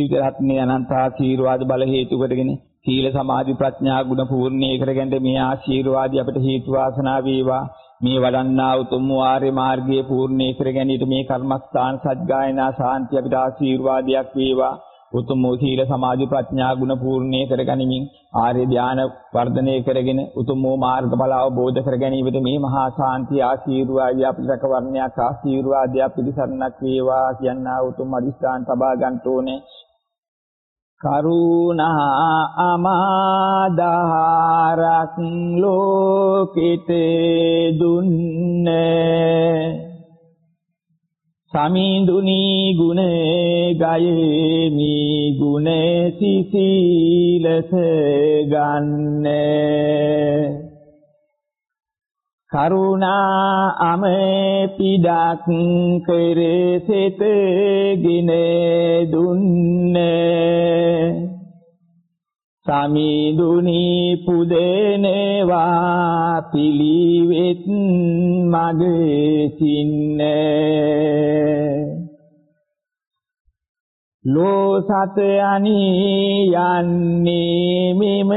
ත්‍රිවිධ රත්නයේ අනන්ත ආශීර්වාද බල හේතු කොටගෙන සීල සමාධි ප්‍රඥා ගුණ පූර්ණේ කරගෙන මේ ආශීර්වාදي අපිට හේතු වාසනා වේවා. මේ වඩන්නා උතුම් ආර්ය මාර්ගයේ පූර්ණේ කර ගැනීමට මේ කර්මස්ථාන සත්ගායනා ශාන්ති අපිට ආශීර්වාදයක් වේවා. උතුම් වූ සීල සමාධි ප්‍රඥා ගුණ පූර්ණේ කර ගැනීමෙන් ආර්ය ධාන වර්ධනය කරගෙන උතුම් වූ මාර්ගඵල අවබෝධ කර ගැනීමට මේ මහා ශාන්ති ආශීර්වාදය අපිට රැකවරණයක් ආශීර්වාදයක් පිළිසරණක් වේවා. කියනා උතුම් අදිස්ථාන තබා ගන්න ඕනේ. කරුණා අමාදාරක් ලෝකිත දුන්නේ. සමිඳුනි ගුණ ගයේමි ගුණ සිසීලස ගන්නේ. කරුණා අම පිඩක් කෙරෙසෙතගෙන දුන්නේ. සමිඳුනි පුදෙනවා පිළිවෙත් මගේ සින්නේ. ලෝ සත අනි යන්නේ මෙම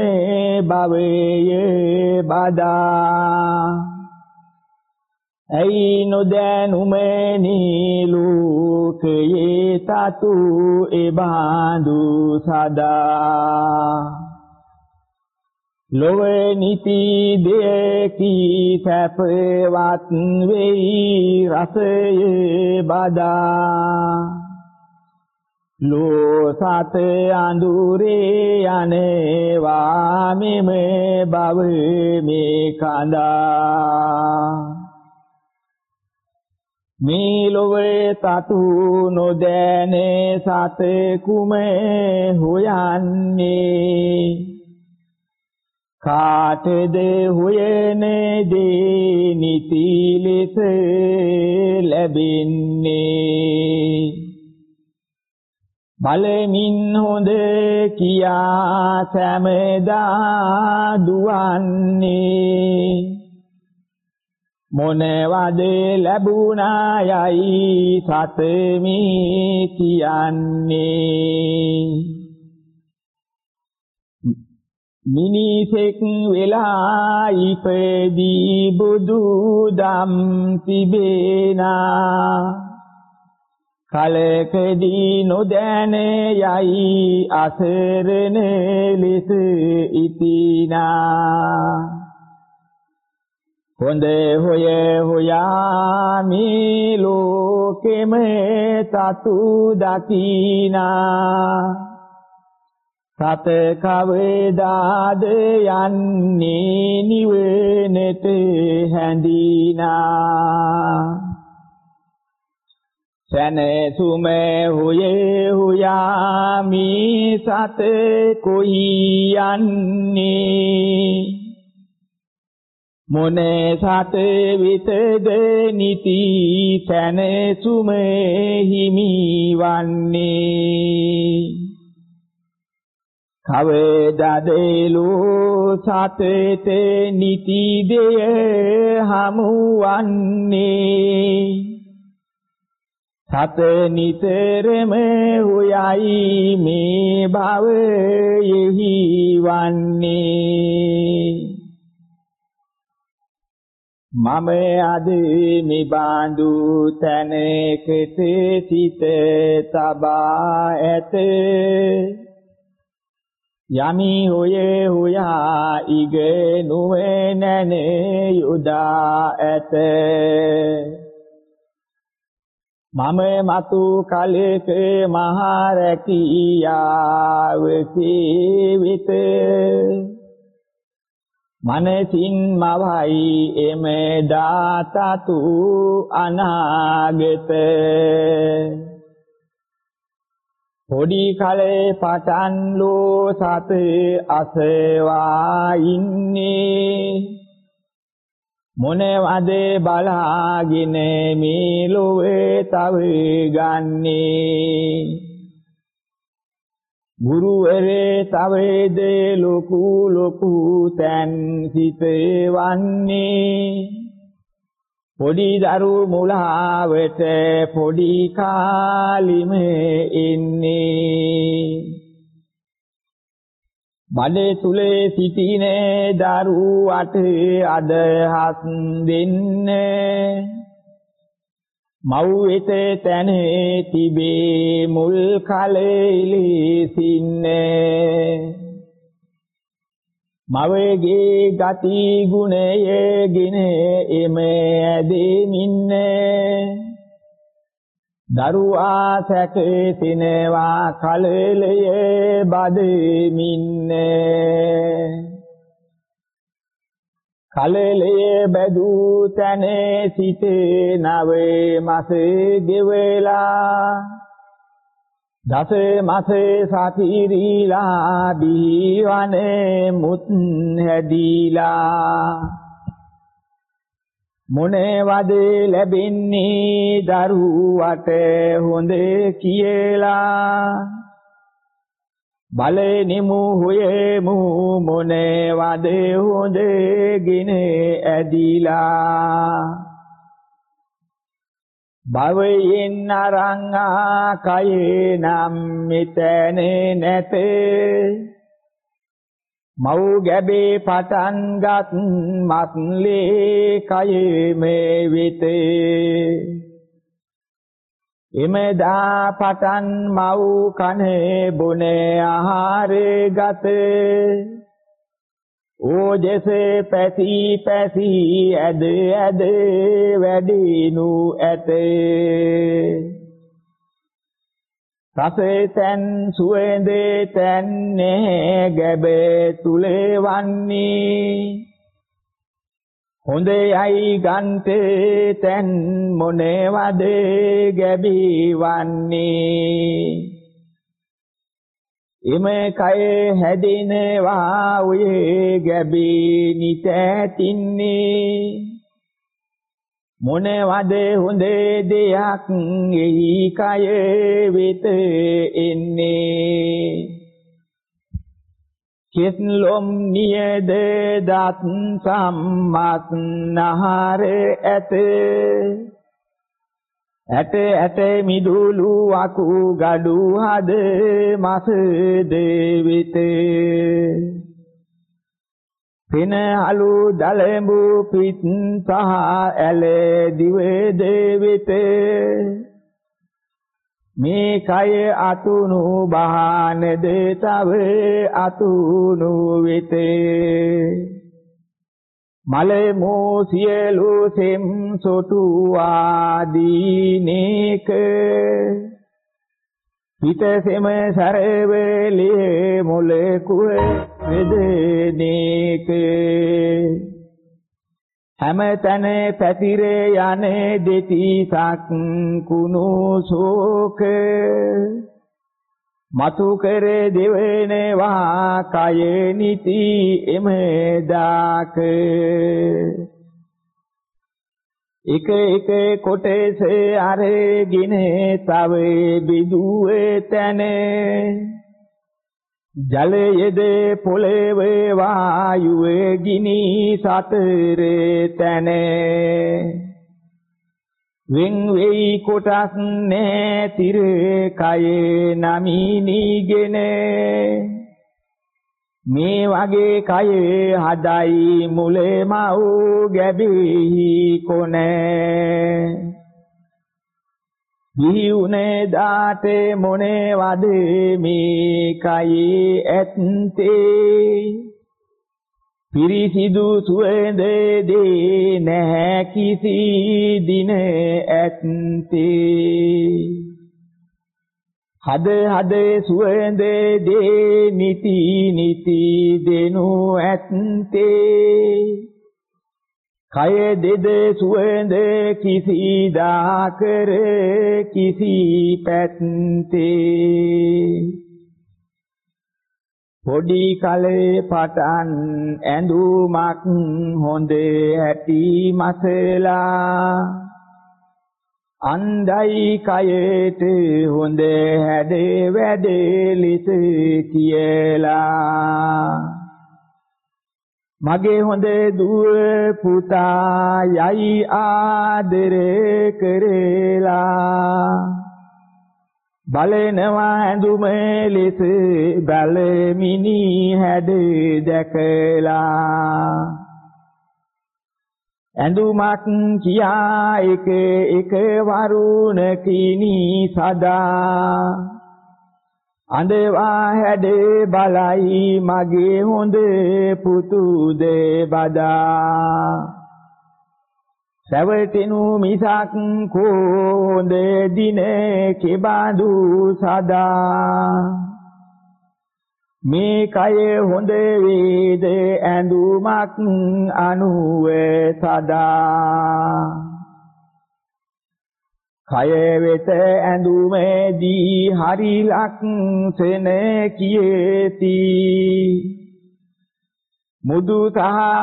භවයේ බදා. ඇයි නොදැනුමනි ලෝකයේ තතු එබඳු සදා. ලොව නිති දෙකි සැපවත් වෙයි රසයේ බදා. ලෝ සත අඳුරේ යනවා මෙම බව මේ කඳා. මේ ලොවේ තතු නොදැනේ සත කුම හොයන්නේ. කාටද හොයනේ දේ නිති ලෙස ලැබෙන්නේ? බලමින් හොඳ කියා සෑමදා දුවන්නේ. මොනවද ලැබුණා යයි සතමි කියන්නේ. මිනිසෙක් වෙලා ඉපදී බුදු දම් තිබේනා. කලකදී නොදැන යයි අසරණ ලෙස ඉතිනා හොඳ හොය හොයා මේ ලෝකෙම තතු දකිනා. සත කවදාද යන්නේ නිවනට හැඳිනා. සැනසුම හොයේ හොයා මේ සත කොයි යන්නේ? මොනේ සත විතද නිති සැනසුම හිමිවන්නේ කවදාදේලෝ සතේත නිති දෙය හමුවන්නේ? සත නිතරම හොයයි මේ භවයෙහි වන්නේ? මම අද නිබඳු තැනකට සිත තබා ඇත. යමි හොයේ හොයා ඉගෙනුවේ නැනේ යුදා ඇත. මම මතු කලක මහරකියාව කීවිත මනසින් මවයි එම දාතතු අනාගත. පොඩි කලේ පටන් ලෝ සත අසවා ඉන්නේ. මොනවද බලාගෙන මේ ලෝවේ තව ගන්නේ? ගුරුවරේ තවේදේ ලොකු ලොකු තැන් සිතේ වන්නේ. පොඩි දරු මුලාවට පොඩි කාලිම එන්නේ. බඩේ තුලේ සිටිනේ දරුවට අදහස් දෙන්නේ. මව් වෙත තැනේ තිබේ මුල් කලෙලි සින්නේ. මවගේ ගති ගුණයේගෙන එම ඇදෙමින්නේ දරුවා සැකසිනවා කලලයේ බදමින්නේ කලලයේ බැදූ තැනේ සිටේ නවේ මාසේ ගෙවලා. දස මාසේ සතිරීලා දීවනේ මුත් හැදීලා. මොනවද ලැබෙන්නේ දරුවට හොඳ කියලා. බලෙනිමු හොයමු මොනවද හොඳගෙන ඇදිලා. භවයෙන් අරං ආකයේ නම් මෙතන නැතේ. මව් ගැබේ පටන්ගත් මත්ලේ කයේ මේ විතේ. එමෙදා පටන් මව් කනේ බොනේ ආහාරේ ගතේ. ඕජසේ පැසි පැසි ඇද ඇද වැඩිනු ඇතේ. රසේ තැන් සුවඳේ තැන්නේ ගැබේ තුලේ වන්නේ. හොඳයයි ගන්තේ තැන් මොනේවද ගැබි වන්නේ එම කය හැදිනවා උයේ ගැබි නිතැතින්නේ. මොනවද හොඳ දෙයක් එහි කය වෙත එන්නේ? කෙස් ලොම් නියද දත් සම්මත් නහර ඇත. ඇට ඇට මිදුලු අකු gadu හද මස දෙවිතේ. පින අලු දලඹු පිට සහ ඇල දිවේ දෙවිත. මේ කය අතුණු බහනද තව අතුණු වෙත. මල මෝ සියලු සෙම් සොටු ආදීනේක. හිතසෙම සරවලේ මොලකුව වෙදනේක. හැමතැන පැතිර යන දෙතිසක් කුණු ශෝක. මතු කර දෙවනවා කය නිති එම දාක එක එක කොටස අරගෙන තව බිදුවේ තැන. ජලයේද පොළවේ වායුවේ ගිනි සතරේ තැන. වෙන් වෙයි කොටස් නැතිර කයේ නමිනිගෙන මේ වගේ කයේ හදයි මුලේ මව් ගැබෙහි කොනේ. දියුනේ දාතේ මොනේ වද මේ කයේ ඇත්තේ? පිරිසිදු සුවඳ දේ නැහැ කිසි දින ඇත්තේ. හද හද සුවඳ දේ නිති නිති දෙනු ඇත්තේ. කය දෙද සුවඳ කිසිදා කර කිසි පැත්තේ. පොඩි කලේ පටන් ඇඳුමක් හොඳ ඇති මසලා. අන්දයි කයට හොඳ හැඩේ වැඩේ ලිස කියලා. මගේ හොඳ දුව පුතා යයි ආදරේ කරලා. බලනවා ඇඳුම ලෙස බලමිනි හැඩ දැකලා. ඇඳුමක් කියා එක එක වරුණකිනි සදා. අඳවා හැඩ බලයි මගේ හොඳ පුතුද බදා සැවටෙනු මිසක් කෝඳ දින කෙබඳු සදා. මේ කය හොඳ වේද ඇඳුමක් අනුව සදා. කය වෙත ඇඳුමේදී හරි ලක්සන කියෙති. මුදු සහ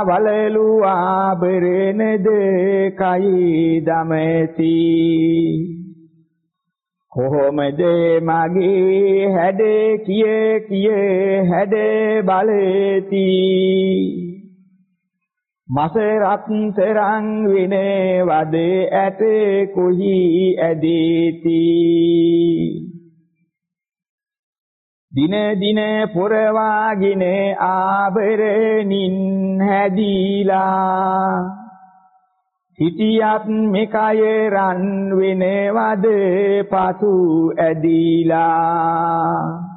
වලලු ආභරණද කයි දමති. කොහොමද මගේ හැඩ කිය කිය හැඩ බලති? මසරත් තරං විනවද ඇත කොහි ඇදීති. දින දින පුරවාගෙන ආභරණින් හැදීලා. සිටියත් මෙකය රන් වෙනවද පසු ඇදීලා.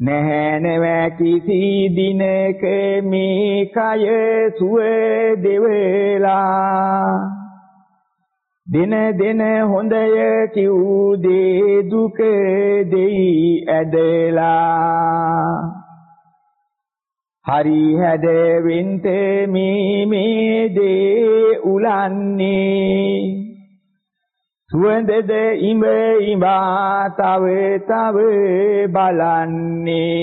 නැහැ නැවැ කිසි දිනක මේ කය සුව දෙවලා. දින දින හොඳය කිව් දේ දුක දෙයි ඇදලා. හරි හැදෙවින්ත මේ මේ දේ උලන්නේ. සුවඳද ඉඹ ඉඹා තව තව බලන්නේ.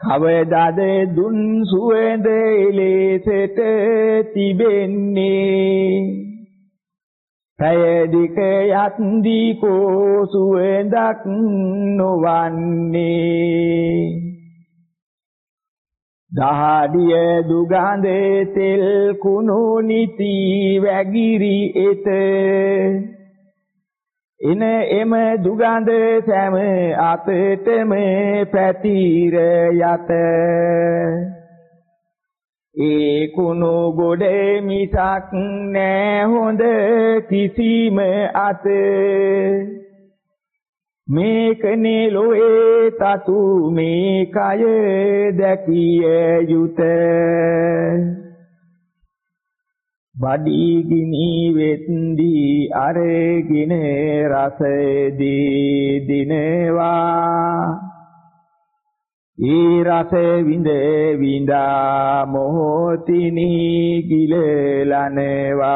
කවදාද දුන් සුවඳ එලෙසට තිබෙන්නේ? පැයදික යත්දි කෝ සුවඳක් නොවන්නේ? දහඩිය දුගඳ තෙල් කුණු නිති වැගිරි එත. එන එම දුගඳ සෑම අතටම පැතිර යත. ඒ කුණු ගොඩ මිසක් නෑ හොඳ කිසිම අත. මේකනේ ලෝයේ තතු මේ කය දැකිය යුතේ. බඩී ගිනි වෙත්දී අරගෙන රසදී දිනවා. ඒ රස විඳ විඳා මොහොතිනි ගිලලනවා.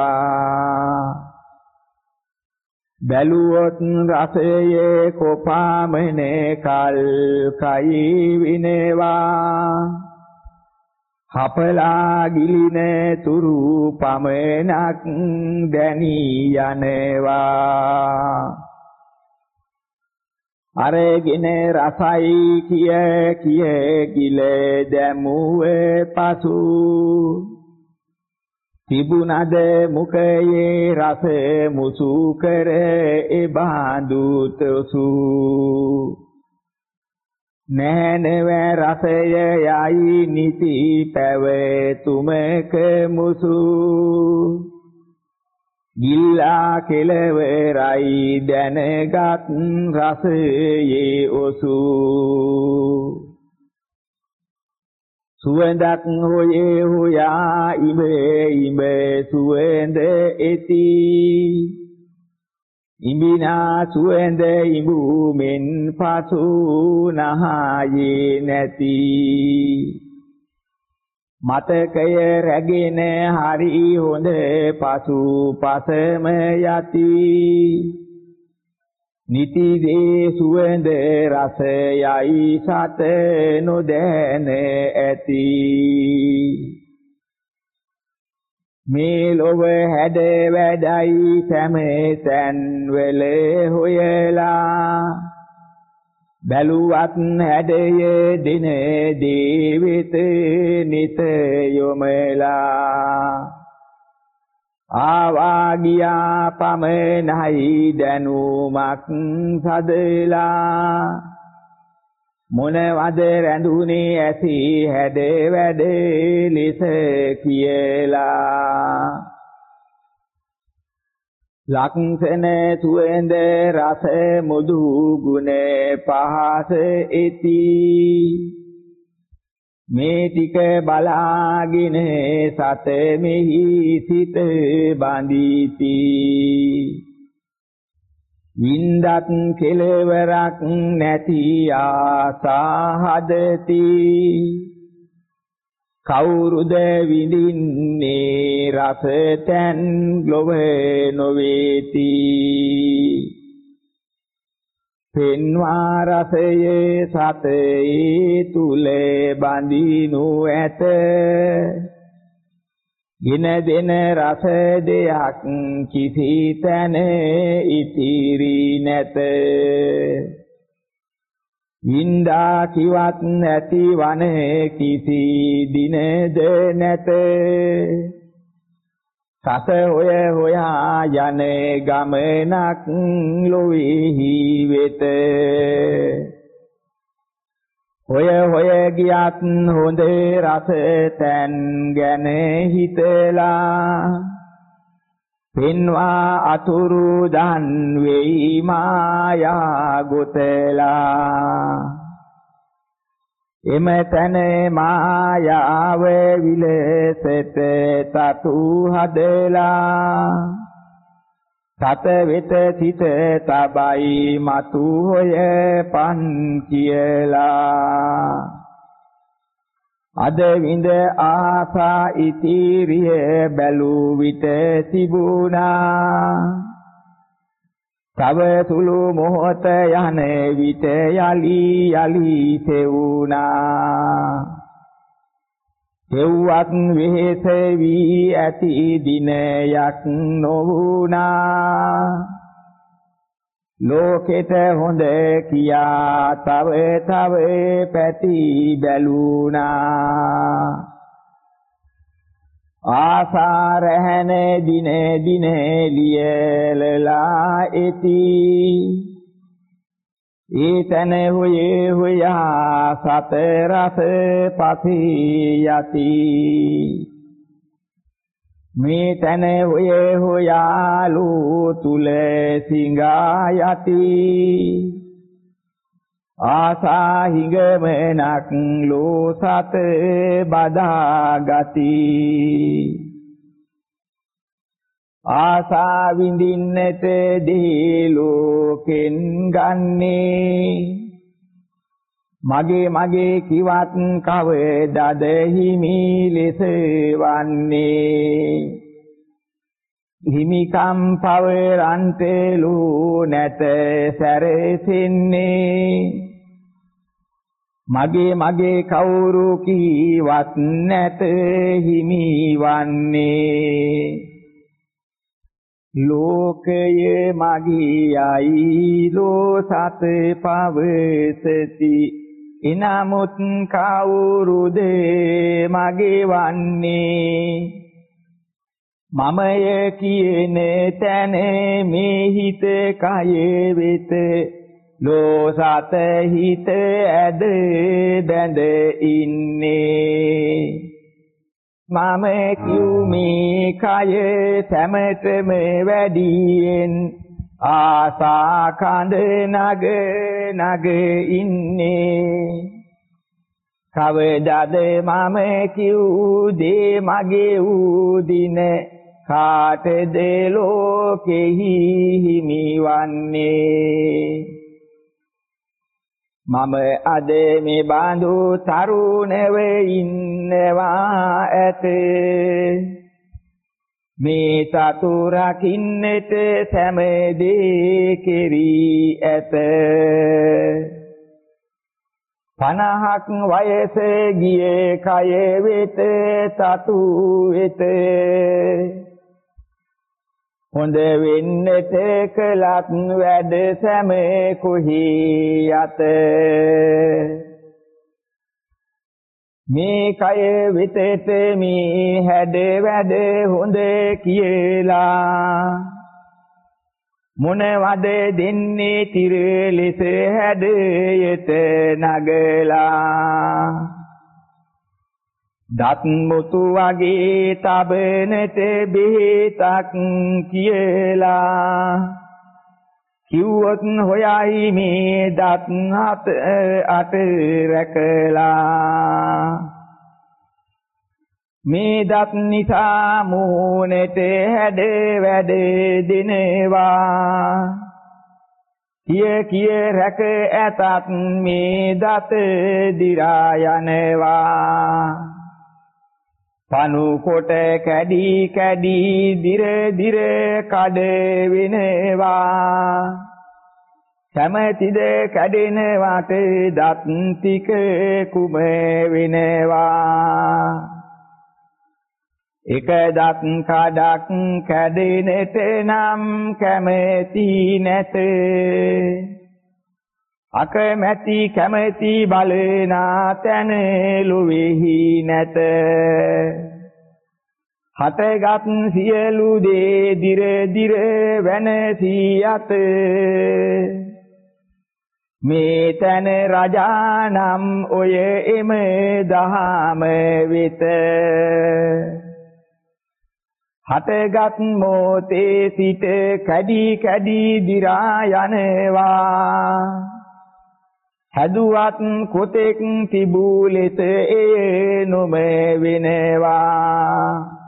බැලුවොත් රසයේ කොපාමනේ කල් කයි විනවා. හපලා ගිලින තුරු පමනක් දැනී යනවා. අරගෙන රසයි කිය කිය ගිල දැමුවේ පසු. තිබුණද මුකයේ රස මුසු කර ඒ බාඳු තසු නෑනව රසය යයි නිති පැවතුමක මුසු. ගිල්ලා කෙලවරයි දැනගත් රසයේ ඔසු. සුවඳක් හොයේ හොයා ඉබේ ඉබේ සුවඳ එති. ඉඹිනා සුවඳ ඉඹුමෙන් පසු නහයේ නැති. මතකය රැගෙන හරි හොඳ පසු පසම යති. නිති දේ සුවඳ රසයයි සත නොදැන ඇති. මේ ලොව හැඩ වැඩයි සෑමතැන් වල හොයලා. බැලුවත් හැඩය දින දේවිත නිත යොමලා. ආවා ගියා පමනයි දැනුමක් සදලා. මොනවද රැඳුනේ ඇසි හැඩ වැඩ ලෙස කියලා. ලක්ෂණ සුවඳ රස මුදු ගුණ පහස එති. මේ ටික බලාගෙන සත මෙහි සිත බඳීති. වින්දත් කෙලවරක් නැති ආසා හදති. කවුරුද විඳින්නේ රස තැන් ලොව නොවේති. පෙන්වා රසයේ සතේ තුලේ බඳිනු ඇත. ගින දෙන රස දෙයක් කිසි තැන ඉතිරි නැත. වින්දා කිවත් නැති වන කිසි දිනද නැත. සත හොය හොයා යන ගමනක් ලොවේහි වෙත. හොය හොය ගියත් හොඳ රස තැන් ගැන හිතලා. පෙන්වා අතුරු දන් වෙයි මායා ගොතලා. එම තන මායාව විලසෙත තතු හදලා. සත වෙත සිත තබයි මතු හොය පන් කියලා. අද විඳ ආසා ඉතිරිය බැලූ විට තිබුණා. තව සුළු මොහොත යන විට යලි යලි තෙවුනා තෙව්වත් වෙහෙස වී ඇති දිනයක් නොවුනා. ලෝකෙට හොඳ කියා තව තව පැති බැලුනා. ආසාර හැන දින දින ලියලලා එති. ඊතන හොයේ හොයා සත රස පති යති. මේ තන හොයේ හොයාලු තුල සිඟා යති. ආසා හිඟමනක් ලෝ සත බදා ගති ආසා විඳින්නට දී ලෝකෙන් ගන්නේ. මගේ මගේ කිවත් කවදද හිමි ලෙස වන්නේ? හිමිකම් පවරන්තලු නැත සැරසෙන්නේ. මගේ මගේ කවුරු කීවත් නැත හිමිවන්නේ. ලෝකයේ මගියයි ලෝ සත පවසති. එනමුත් කවුරුද මගේ වන්නේ? මමය කියන තැන මේ හිත කය වෙත. ලෝසත හිත ඇද බැඳ ඉන්නේ. මම කිව්මේ කය සැමටම වැඩියෙන් ආසා කඳ නග නග ඉන්නේ. කවදාද මම කිව් දේ මගේ වූ දින කාටද ලෝකෙහි හිමිවන්නේ? මම අද මේ බඳු තරුණව ඉන්නවා ඇත. මේ සතු රකින්නට සෑමදී කෙරී ඇත. පනහක් වයස ගියේ කය වෙත සතු වෙත. හොඳ වෙන්නට කලත් වැඩ සැම කුහි යත මේ කය විතෙත මේ හැඩ වැඩ හොඳ කියලා. මොනවද දෙන්නේ තිර ලෙස හැඩයට නගලා. දත් මුතු වගේ තබනට බෙහෙතක් කියලා. කිව්වොත් හොයයි මේ දත් හත අට රැකලා. මේ දත් නිසා මූණට හැඩ වැඩ දිනවා. කිය කිය රැක ඇතත් මේ දත දිරා යනවා. පනු කොට කැඩි කැඩි දිර දිර කඩ වෙනවා. කැමැතිද කැඩෙන වාට දත් ටික කුම වෙනවා. එක දත් කඩක් කැඩෙනට නම් කැමැති නැත. අකමැති කැමැති බලනා තැන ලොවේහි නැත. හටගත් සියලු දේ දිර දිර වෙනසී යත මේ තන රජානම් ඔය එම දහම වෙත. හටගත් මොතේ සිට කැඩි කැඩි දිරා යනවා. හැදුවත් කොතෙක් තිබූ ලෙස ඒ නොම වෙනවා.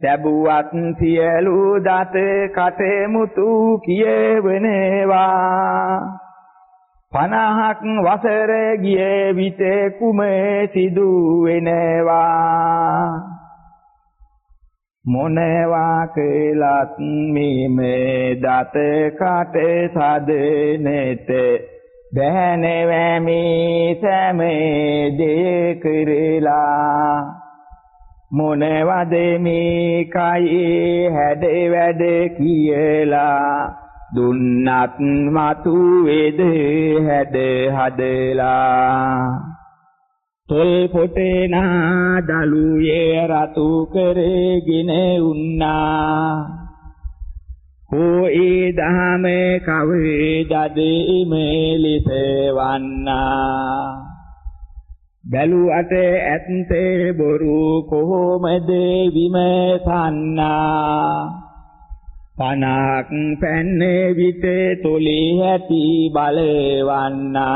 ලැබුවත් සියලු දත කටමුතු කියවනවා. පනහක් වසර ගිය විට කුම සිදු වෙනවා මොනවා කළත් මේ දත කට සදනෙත බැහැනෙවැමි සෑමේ දේ කරලා මොනවද මේ කයේ හැඩ වැඩ කියලා. දුන්නත් මතු වේද හැඩ හදලා. තොල් පොටේ නා දලුයේ රතු කරගෙන උන්නා. හෝ ඒ දහම කවේදද මෙලිස වන්නා බැලුවට ඇත්තේ බොරු කොහොමද විමසන්නා? පනක් පැන්නේ විට තොලි ඇති බලවන්නා.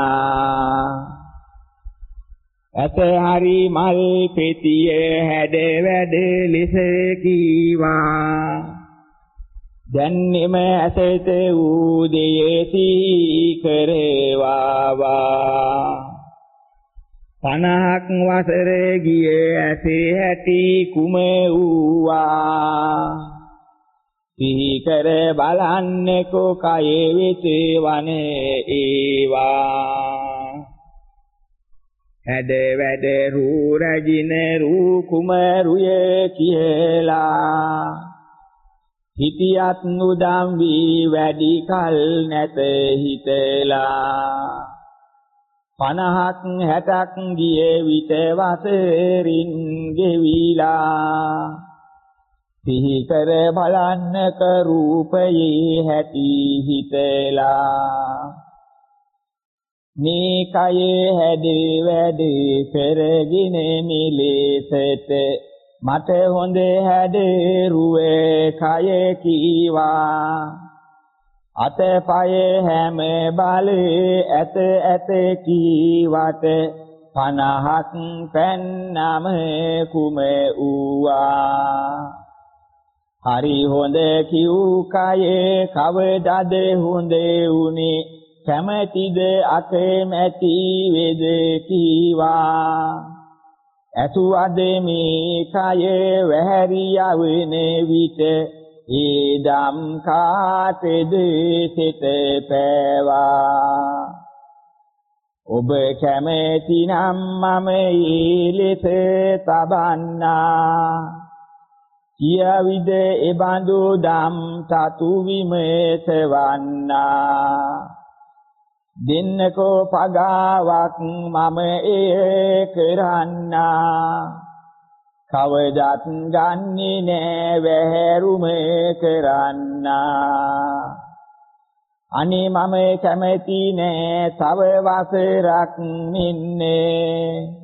ඇත හරි මල් පෙතිය හැඩ වැඩ ලෙස කීවා. දැන්නෙම ඇසෙත වූ දෙයසි කරේවාවා. පනහක් වසර ගියේ ඇසේ ඇති කුම වූවා. සිහි කර බලන්නකෝ කයේ වෙත වනේ ඒවා. හැඩ වැඩ රූ රජින රූ කුමරුය කියලා. හිතියත් උදම් වී වැඩි කල නැත හිතලා. පනහක් හැටක් ගියේ විට වසරින් ගෙවිලා. සිහි කර බලන්නක රූපයේ හැටි හිතලා. මේ කයේ හැදී වැඩි පෙරගින නිලෙසට මට හොඳ හැඩේ රුවේ කය කීවා. අතපය හැම බලේ ඇත ඇත කීවට පනහක් පෙන්නම කුම ඌවා හරි හොඳ කිව් කයේ කවදද හොඳ උනේ කැමැතිද අකමැති වේද කීවා. ඇසුවද මේ කය වැහැරියවෙන විට. ඊදම් කාටද සිත පෑවා. ඔබ කැමැති නම් මම ඊලෙස තබන්නා. කියාවිද එබඳු දම් තතු විමසවන්නා දෙන්නකෝ පගාවක් මම ඒ කරන්නා කවදත් ගන්නේ නෑ වැහැරුම කරන්නා අනේ මම කැමති නෑ තව වසරක් ඉන්නේ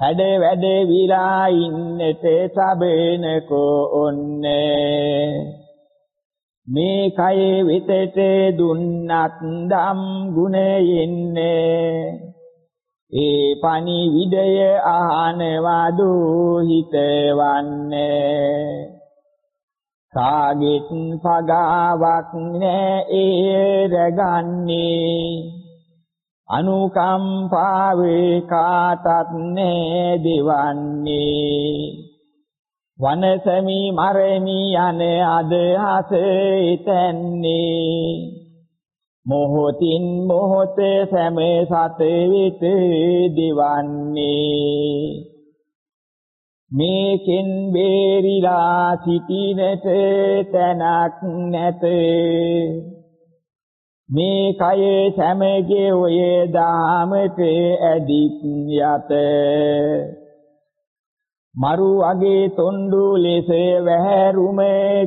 හැඩ වැඩ විලා ඉන්නට සබනකෝ ඔන්නේ. මේ කයේ විතට දුන්නත් ධම් ගුණයෙන්නේ ඒ පණිවිඩය අහනවා දුහිතවන්නේ. කාගෙත් පගාවක් නෑ ඒ රගන්නේ අනුකම්පාවේ කාටත් නෑ දෙවන්නේ. වනසමි මරමි යන අදහස ඉතන්නේ මොහොතින් මොහොත සෑම සත විත දිවන්නේ. මේකෙන් බේරිලා සිටිනට තැනක් නැත. මේ කයේ සෑමගේ ඔය දාමට ඇදිත් යත. මරු අගේ තොණ්ඩු ලෙස වැහැරුම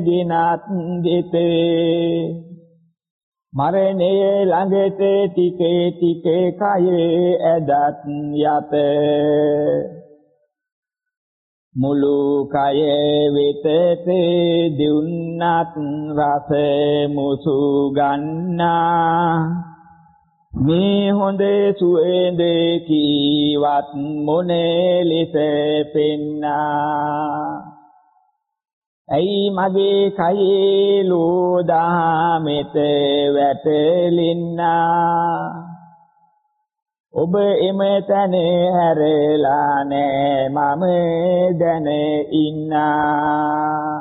ගිනත් දෙතේ. මරණය ළඟට ටිකේ ටිකේ කයේ ඇදත් යත. මුළු කයේ වෙතට දුන්නත් රස මුසු ගන්නා. මේ හොඳ සුවඳ කීවත් මොනේ ලෙස පෙන්නා? ඇයි මගේ කයේ ලෝදා මෙත වැටලින්නා? ඔබ එම තැන හැරලා නෑ මම දැන ඉන්නා.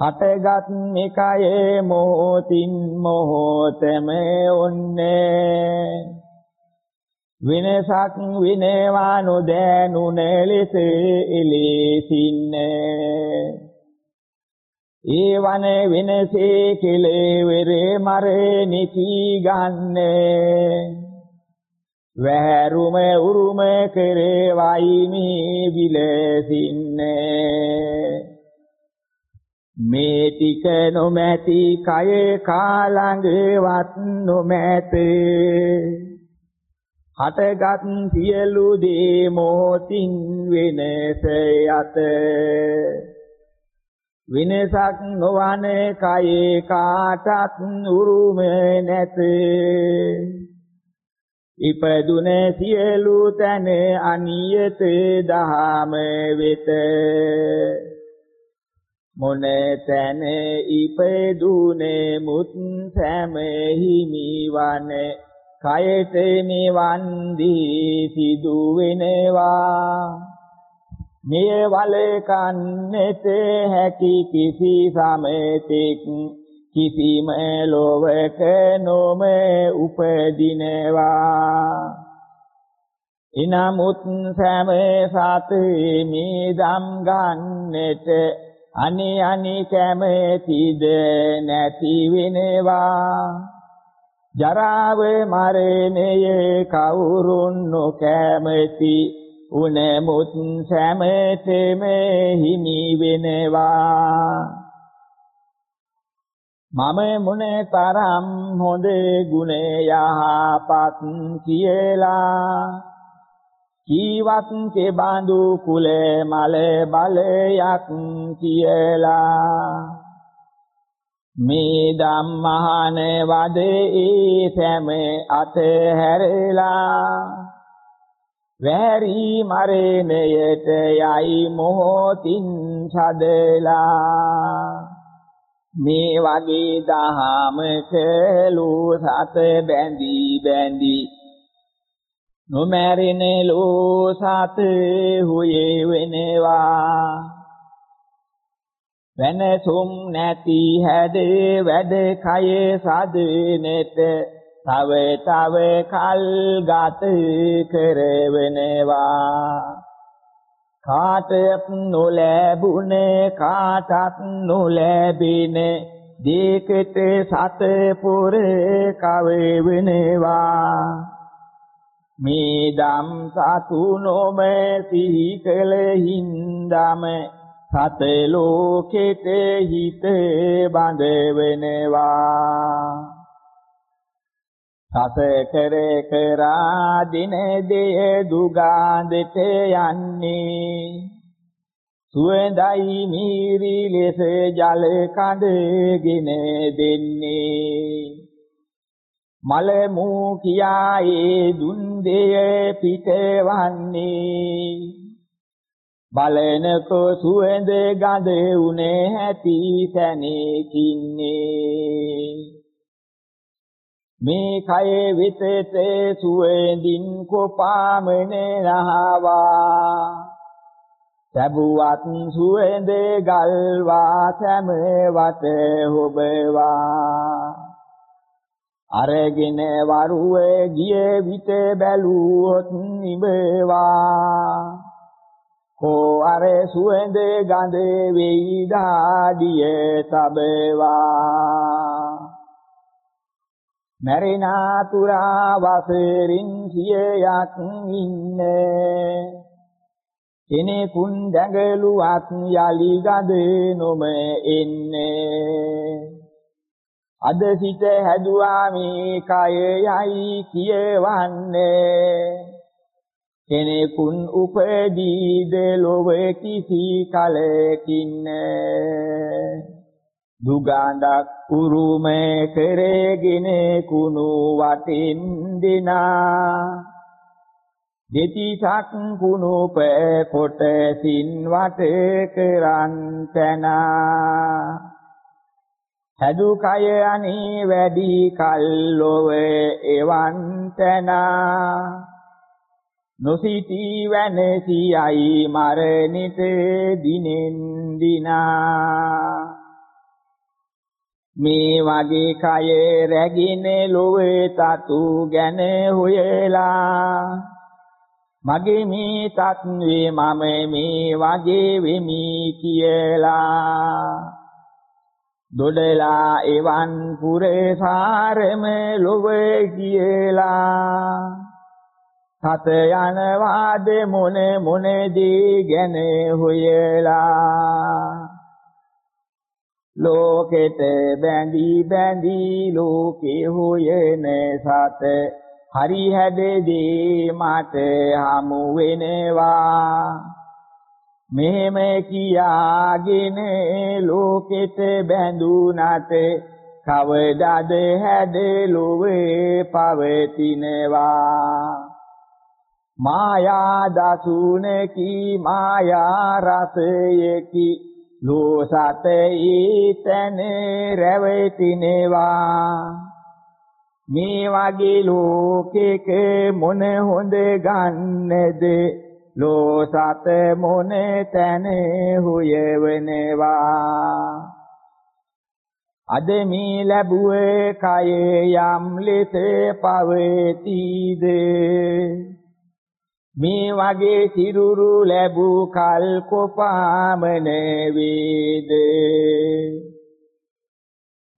හටගත් එකයේ මොහොතින් මොහොතම ඔන්නේ. විනසක් විනේවා නොදැනුන ලෙස එලෙසින්නේ. ඒවන විනසේ කෙලෙවර මරේ නිකී ගන්නේ වැරුම උරුම කරේ වයිමි විලසින්නේ. මේ ටික නොමැති කය කාලඟවත් නොමැත. හටගත් සියලු දේ මොහොතින් වෙනස යත. විනසක් නොවන කයේ කාටත් උරුම නැත. ඉපදුන සියලු තන අනියත දහම වෙත. මොන තැන ඉපදුනේ මුත් සෑම හිමිවන කයට නිවන් දී සිදු වෙනවා මෙය වල කන්නට හැකි කිසි සමතෙක් කිසිම ලෝවක නොම උපදිනවා. ඉනමුත් සෑම සත මේ දම් ගන්නට අනි අනි කැමැතිද නැති වෙනවා. ජරාව මරණය කවුරුන් නොකැමති. උනමුත් සෑමතෙම හිමි වෙනවා. මම මොන තරම් හොඳ ගුණ යහපත් කියලා කීවත් කෙබඳු කුල මල බලයක් කියලා. මේ ධම්මහන වදේ සෑම අතහැරලා. වැරි මරණයට යයි මොහොතින් සදලා. මේ වගේ දහමක ලෝ සත බැඳී බැඳී නොමැරෙන ලෝ සත හුයේ වෙනවා. වෙනසුම් නැති හැද වැඩ කය සදනෙත තව තව කල් ගත කරවෙනවා. කාටත් නොලැබුණ කාටත් නොලැබෙන දීකට සත පුර කවෙවනවා. මේ දම් සතු නොම සිහි කළ හින්දම සත ලෝකෙට හිත බඳ වෙනවා සස කර කරා දින දෙය දුගාඳට යන්නේ. සුවඳයි මීරි ලෙස ජල කඳගෙන දෙන්නේ. මල මූ කියා ඒ දුන් දෙය පිටවන්නේ. බලනකෝ සුවඳ ගඳ උනේ ඇති තැනකින්නේ. මේ කය විතෙත සුවඳින් කොපාමන රහවා සබුවත් සුවඳ ගල්වා සෑම වත හොබවා. අරගෙන වරුව ගිය විට බැලුවොත් නිබවා. කෝ අර සුවඳ ගඳ වෙයි දාඩිය තබවා. මැරිනා තුරා වසරින් සියයක් ඉන්නේ. කෙනෙකුන් දැඟලුවත් යලි ගඳ නොම එන්නේ. අද සිට හැදුවා මේ කය යයි කියවන්නේ. කෙනෙකුන් උපදීද ලොව කිසි කලකින්නේ. දුගාඳක් උරුමේ කෙරේගෙන කුණු වටින් දිනා. දෙතිසක් කුණු පෑ කොටසින් වට කරන් තනා. හැදු කය අනී වැඩි කල්ලොවේ එවන් තනා නොසිතී වෙනසියයි මරණිත දිනෙන් දිනා. මේ වගේ කය රැගෙන ලොවේ තතු ගැන හොයලා. මගේ මේ තත්වේ මම මේ වගේ වෙමි කියලා. දොඩලා එවන් පුරේසාරම ලොවේ කියලා. සත යනවාද මොන මොන දී ගැන හොයලා. ලෝකෙට බැඳී බැඳී ලෝකේ හොයන සත හරි හැදෙදී මට හමු වෙනවා. මෙහෙම කියාගෙන ලෝකෙට බැඳුනට කවදාද හැදෙලුවේ පවතිනවා. මායා දසුනකි මායා රසයකි ලෝසත ඊතන රැවටිනවා. මේ වගේ ලෝකෙක මොන හොඳ ගන්නද? ලෝසත මොන තැන හුයවනවා අද මේ ලැබුවේ කය යම් ලෙස පවතීද මේ වගේ සිරුරු ලැබූ කල් කොපාමන වේද?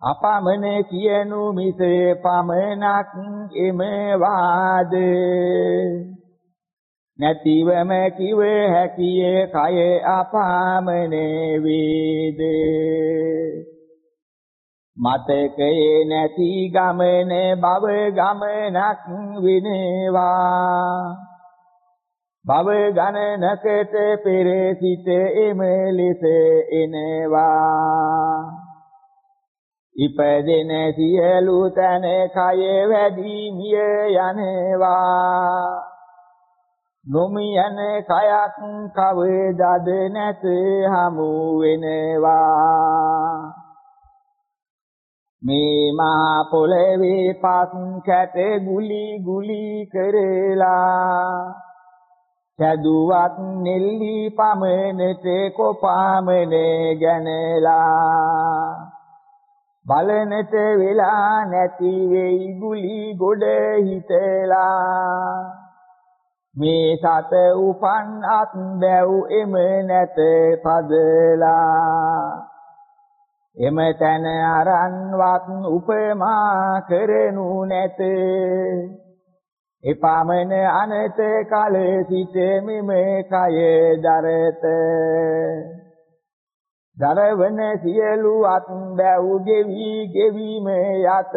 අපමණ කියනු මිස පමනක් එම වාද නැතිවම කිව හැකිය කය අපමණ වේද. මතකයේ නැති ගමන බව ගමනක් විනේවා. භව ගණනකට පෙර සිට එම ලෙස එනවා. ඉපදෙන සියලු තන කය වැඩි මිය යනවා. නොමියන කයක් කවදාද නැත හමු වෙනවා. මේ මා පොළවේ පස් කැට ගුලි ගුලි කරලා සැදුවත් නෙල්ලි පමනට කොපාමන ගැනලා. බලනට වෙලා නැති වෙයි ගුලි ගොඩ හිතලා. මේ සත උපන් අත් බැව් එම නැත පදලා. එම තන අරන්වත් උපමා කරනු නැත. එපමණ අනත කල සිට මෙම කය දරත. දරවන සියලු අත් බැව් ගෙවි ගෙවිම යත.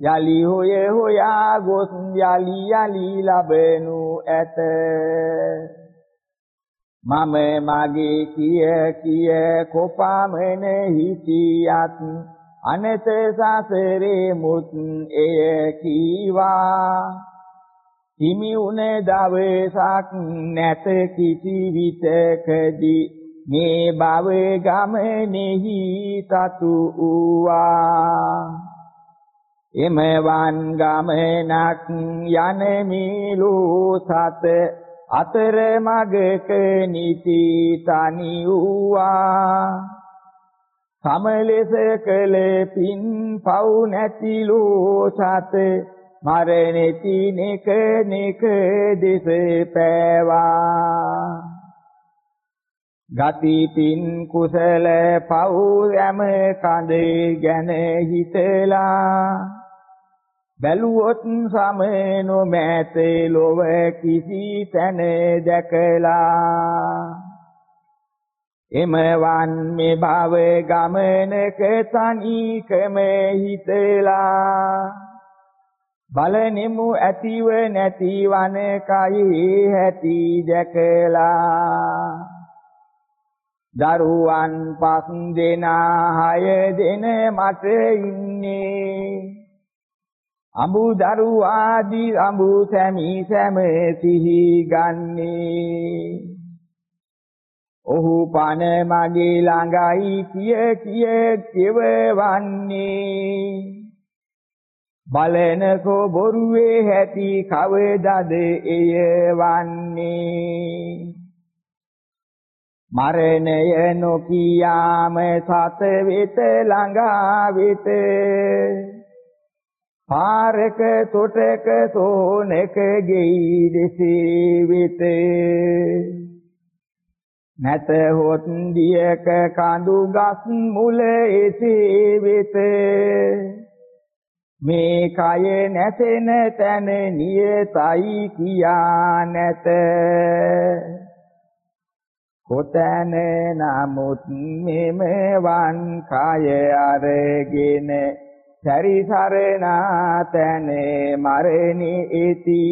යලි හොය හොයා ගොස් යලි යලි ලබනු ඇත. මම මගේ කිය කිය කොපමණ හිතියත් අනත සසරේ මුත් එය කීවා. හිමි උන දවසක් නැත කිසි විටකදී මේ භව ගමනේහි සතු වූවා. එමවන් ගමනක් යන මිලෝ සත. අතර මගක නිති තනි වූවා. සමලෙස කළ පින් පව් නැතිලෝ සත. මරණෙති නෙක නෙක දෙස පෑවා. ගති පින් කුසල පව් යම කඳ ගැන හිතලා. බැලුවොත් සම නොමැත ලොව කිසි තැන දැකලා. එමවන් මේ භව ගමනක තනිකම හිතලා. බලනෙමු ඇතිව නැතිවන කයෙහි ඇති දැකලා. දරුවන් පස් දෙනා හය දෙන මට ඉන්නේ. අඹු දරුවාදී අඹු සැමි සැම සිහි ගන්නේ. ඔහු පන මගේ ළඟයි කිය කිය කෙවවන්නේ. බලනකෝ බොරුවේ හැටි කවදද එය වන්නේ මරණය නොකියාම සත වෙත ළඟා වෙත. පාරක තොටක සෝනක ගෙයි දෙසේ වෙත නැත හොත් දියක කඳු ගස් මුල එසේ වෙත මේ කය නැසෙන තැන නියතයි කියා නැත. කොතැන නමුත් මෙම වන් කය අරගෙන සරිසරණා තැනේ මරණි ඉති.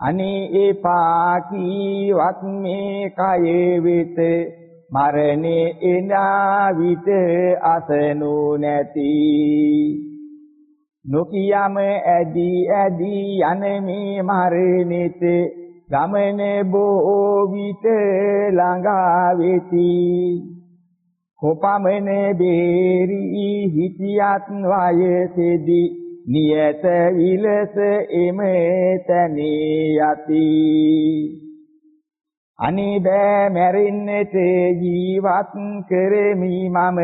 අනී එපාකීවත් මේ කයේ විත මරණේ එනා විත අසනු නැති. නොකියම ඇදී ඇදී යන මේ මරණිත ගමන බොහෝ විට ළඟා වෙති. කොපමණ බේරි හිතියත් වයසෙදි නියත විලස එමෙතනේ යති. අනිබෑ මැරෙන්නට ජීවත් කරමි මම.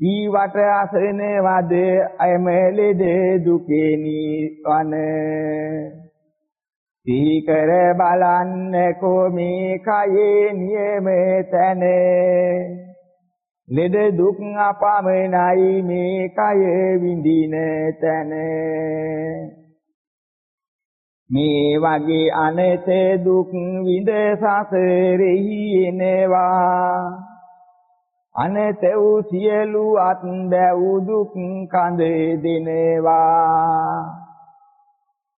ඊවට අසන වද අයමලෙද දුකේනි වන. සිහි කර බලන්නකෝ මේ කයේ නියම තැන. ලෙඩ දුක් අපමණයි මේ කය විඳින තැන. මේ වගේ අනත දුක් විඳ සසරෙහි එනවා. අනත වූ සියලු අත් බැව් දුක් කඳ දෙනවා.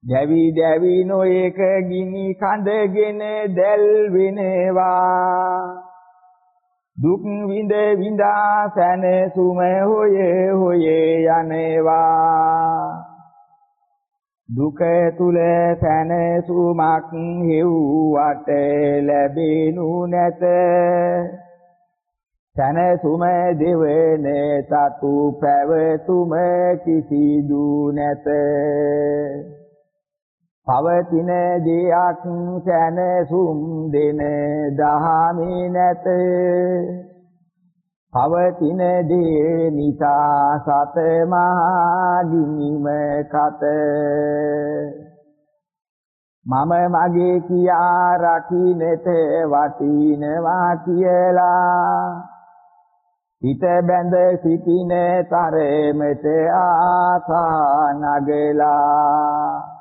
දැවි දැවි නොයක ගිනි කඳගෙන දැල් වෙනවා දුක් විඳ විඳා සැනසුම හොය හොය යනවා. දුක තුල සැනසුමක් හෙව්වට ලැබෙනු නැත. සැනසුම දෙවන සතු පැවතුම කිසිදු නැත. පවතින දෙයක් සැනසුම් දෙන දහමේ නැත. පවතින දේ නිසා සත මහා ගිනිම කත. මම මගේ කියා රකින්නට වටිනවා කියලා. හිත බැඳ සිටින තරමට ආසා නගලා.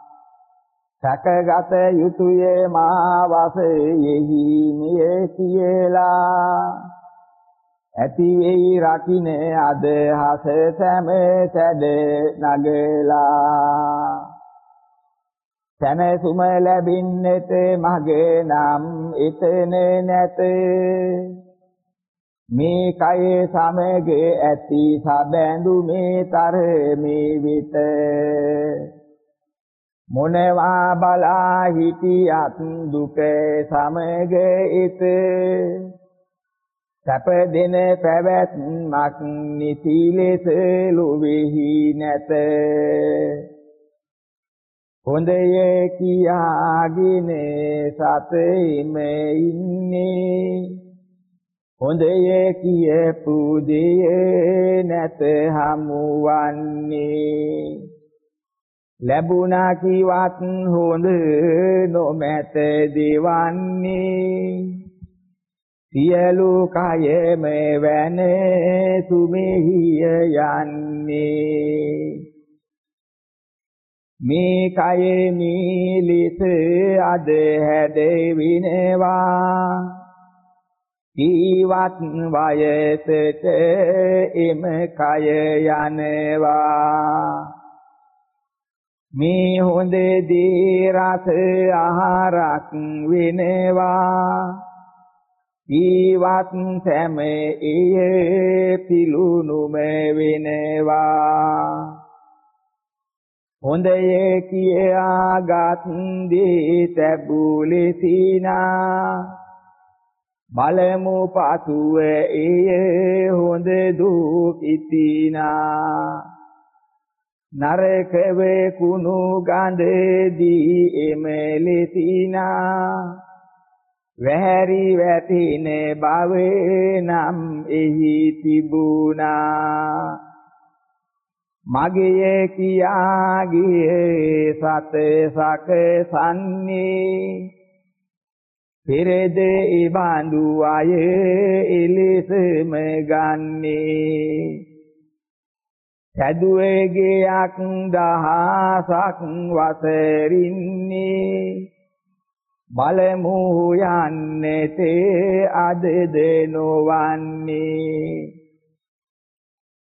සැකගත යුතුය මා වශයෙහි මිය කියලා ඇති වෙයි රකින්න අදහස සෑම සැඩ නගලා. සැනසුම ලැබින්නට මගේ නම් එතන නැත. මේ කය සමග ඇති සබැඳු මේ තරමේ විත. මොනවා බලා හිටියත් දුක සමග ඉත. සැප දෙන පැවැත්මක් නිසි ලෙස ලොවේහි නැත. හොඳය කියාගෙන සතෙම ඉන්නේ. හොඳය කියපු දෙය නැත හමුවන්නේ. ලැබුණා කිවත් හොඳ නොමැත දෙවන්නේ. සියලු කයම වැන සුමෙහිය යන්නේ. මේ කයේ මීලිස අද හැදෙවිනවා. ජීවත් වයසට එම කය යනවා. මේ හොඳ දී රස ආහාරක් වෙනවා. ජීවත් සැම එය පිලුණුම වෙනවා. හොඳය කියාගත් දී තැබුලෙසිනා බලමු පසුව එය හොඳ දුක් ඉතිනා. නරක වේ කුණු ගඳදී එමෙලෙසිනා වැහැරි වැටින බවේ නම් එහි තිබුණා. මගේ කියා ගියේ සත සකසන්නේ පෙරද ඉබඳු අය එලෙසම ගන්නේ. සැදුවේ ගයක් දහසක් වසරින්නේ. බලමු යන්නට අද දෙනවන්නේ.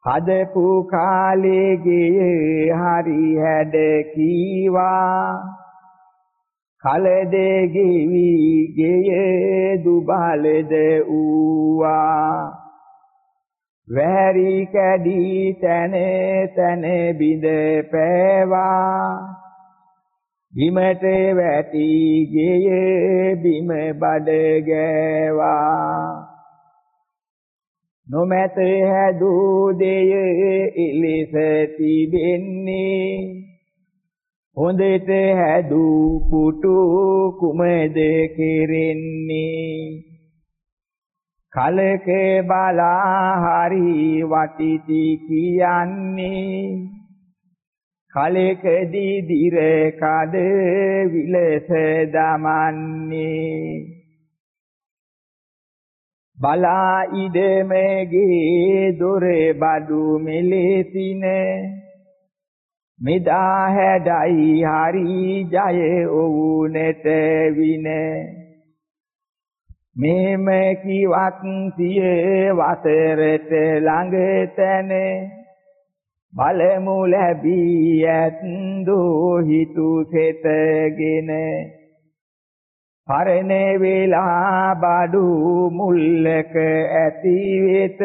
හදපු කාලේ ගියේ හරි හැඩ කීවා. කලදේ ගිවි ගෙයේ දුබලද ඌවා. වැරි කැඩී තන තන බිඳ පෑවා. බිමට වැටි ගෙයේ බිම බඩ ගෑවා. නොමැත හැදූ දෙය ඉලිස තිබෙන්නේ. හොඳට හැදූ පුටු කුමද කෙරෙන්නේ? කලක බලා හරි වටිති කියන්නේ. කලකදී දිර කඩ විලස දමන්නේ. බලා ඉදමගේ දොරේ බඩු මෙලෙසින. මෙදා හැඩයි හරි ජය ඔවුනට වින. මේම කිවත් සිය වසරට ළඟ තැන බලමු ලැබී ඇත් දෝ හිතු සෙතගෙන. පරණ වේලා බඩු මුල්ලක ඇති වෙත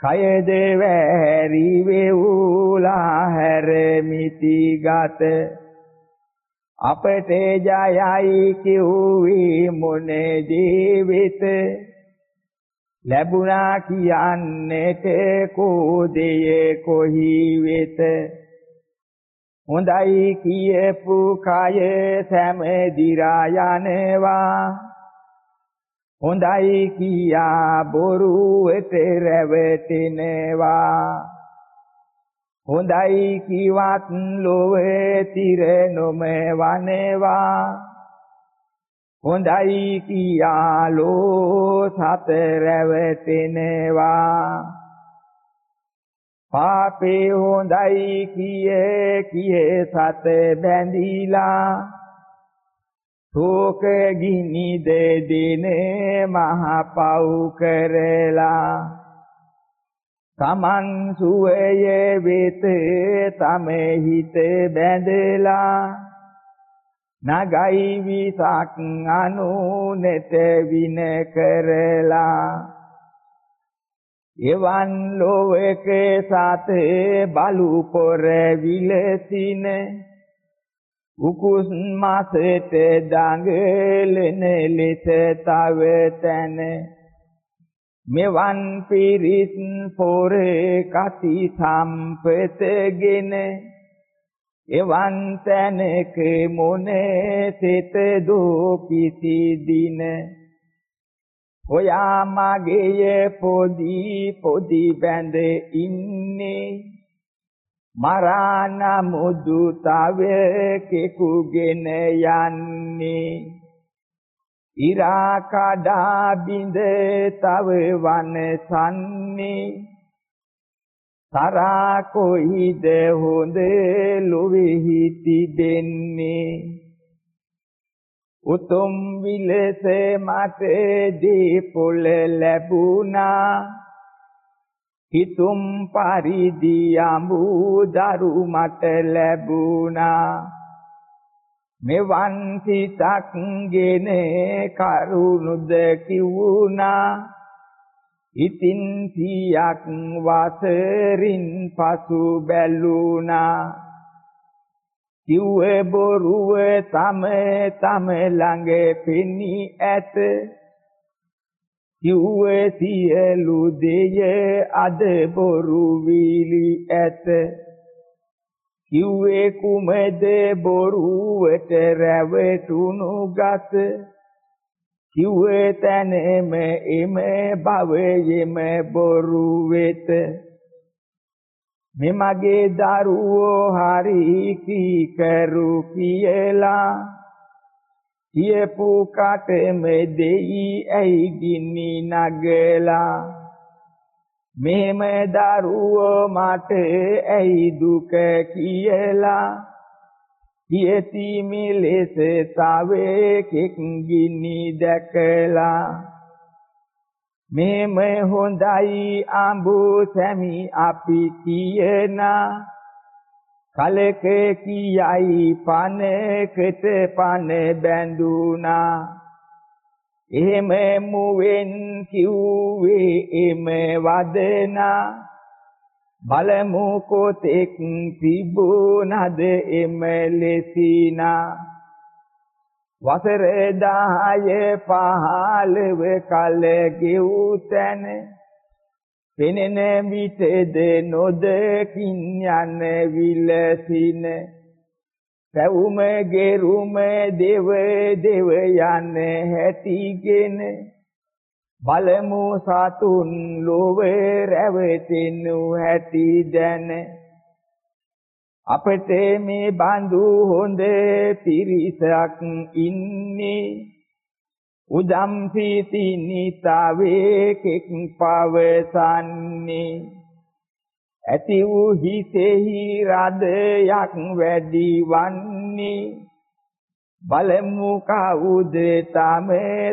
කයද වැරි වේූලා හැරමිති ගත. අපට ජයයි කිව්වී මොනේ ජීවිත. ලැබුණා කියන්නේට කෝදේ කොහි වෙත. හොඳයි කියපු කය සැමදිරා යනවා. හොඳයි කියා බොරුවට රැවටෙනවා. හොඳයි කිවත් ලෝවේ තිර නොම වනේවා. හොඳයි කියාලෝ සත රැවටෙනවා. පාපේ හොඳයි කියේ කියේ සත බැඳීලා. ශෝක ගිනි දෙදිනේ මහ පව් කරලා. තමන් සුවය වෙත තම හිත බැඳලා නගයි විසක් අනුනෙත වින කරලා එවන් ලෝවක සත බලු පොර විලසින උකුස් මාසෙට දඟලන ලෙස තව තැන මෙවන් පිරිස් පොරේ කති සම්පතගෙන එවන් තැනක මොනේ සිත දෝ කිසි දින. ඔයා මගේ පොදි පොදි බැඳ ඉන්නේ මරාන මුදු තව කෙකුගෙන යන්නේ. ඉරා කඩා බිඳ තව වනසන්නේ තරා කොයිද හොඳ ලොවේහි තිබෙන්නේ උතුම් විලස මට දීපොළ ලැබුණා. හිතුම් පරිදි අඹු දරු මට ලැබුණා. මෙවන් සිතක් ගෙන කරුණුද කිවුණා ඉතින් සියක් වසරින් පසු බැලුණා කිව්ව බොරුව තම තම ළඟ පෙනී ඇත. කිව්ව සියලු දෙය අද බොරු වීලි ඇත. කිව්වේ කුමද බොරුවට රැවටුණු ගත? කිව්වේ තැනෙම එම භවයෙම බොරු වෙත. මෙමගේ දරුවෝ හරි කී කරු කියලා කියපු කටම දෙයි ඇයි ගිනි නගලා? මෙහෙම දරුවෝ මට ඇයි දුක කියලා? කියති මිලෙස තවෙකෙක් ගිනි දැකලා. මෙහෙම හොඳයි අඹු සැමි අපි කියනා කලක කියයි පනකට පන බැඳුනා. එහෙම මුවෙන් කිව්වේ එම වදනා. බලමු කොතෙක් තිබුණද එම ලෙසිනා. වසර 10 15 කල ගෙව්තැන පෙනෙන විටද නොදකින් යන විලසින. පැවුම ගෙරුම දෙව දෙව යන හැටිගෙන බලමු සතුන් ලොව රැවටෙනු හැටි දැන. අපට මේ බඳු හොඳ පිරිසක් ඉන්නේ. උදම් සීතිනිතාවේ කෙක් පවසන්නේ. ඇති වූ හිතෙහි රදයක් වැඩි වන්නේ බලමු කවුද තම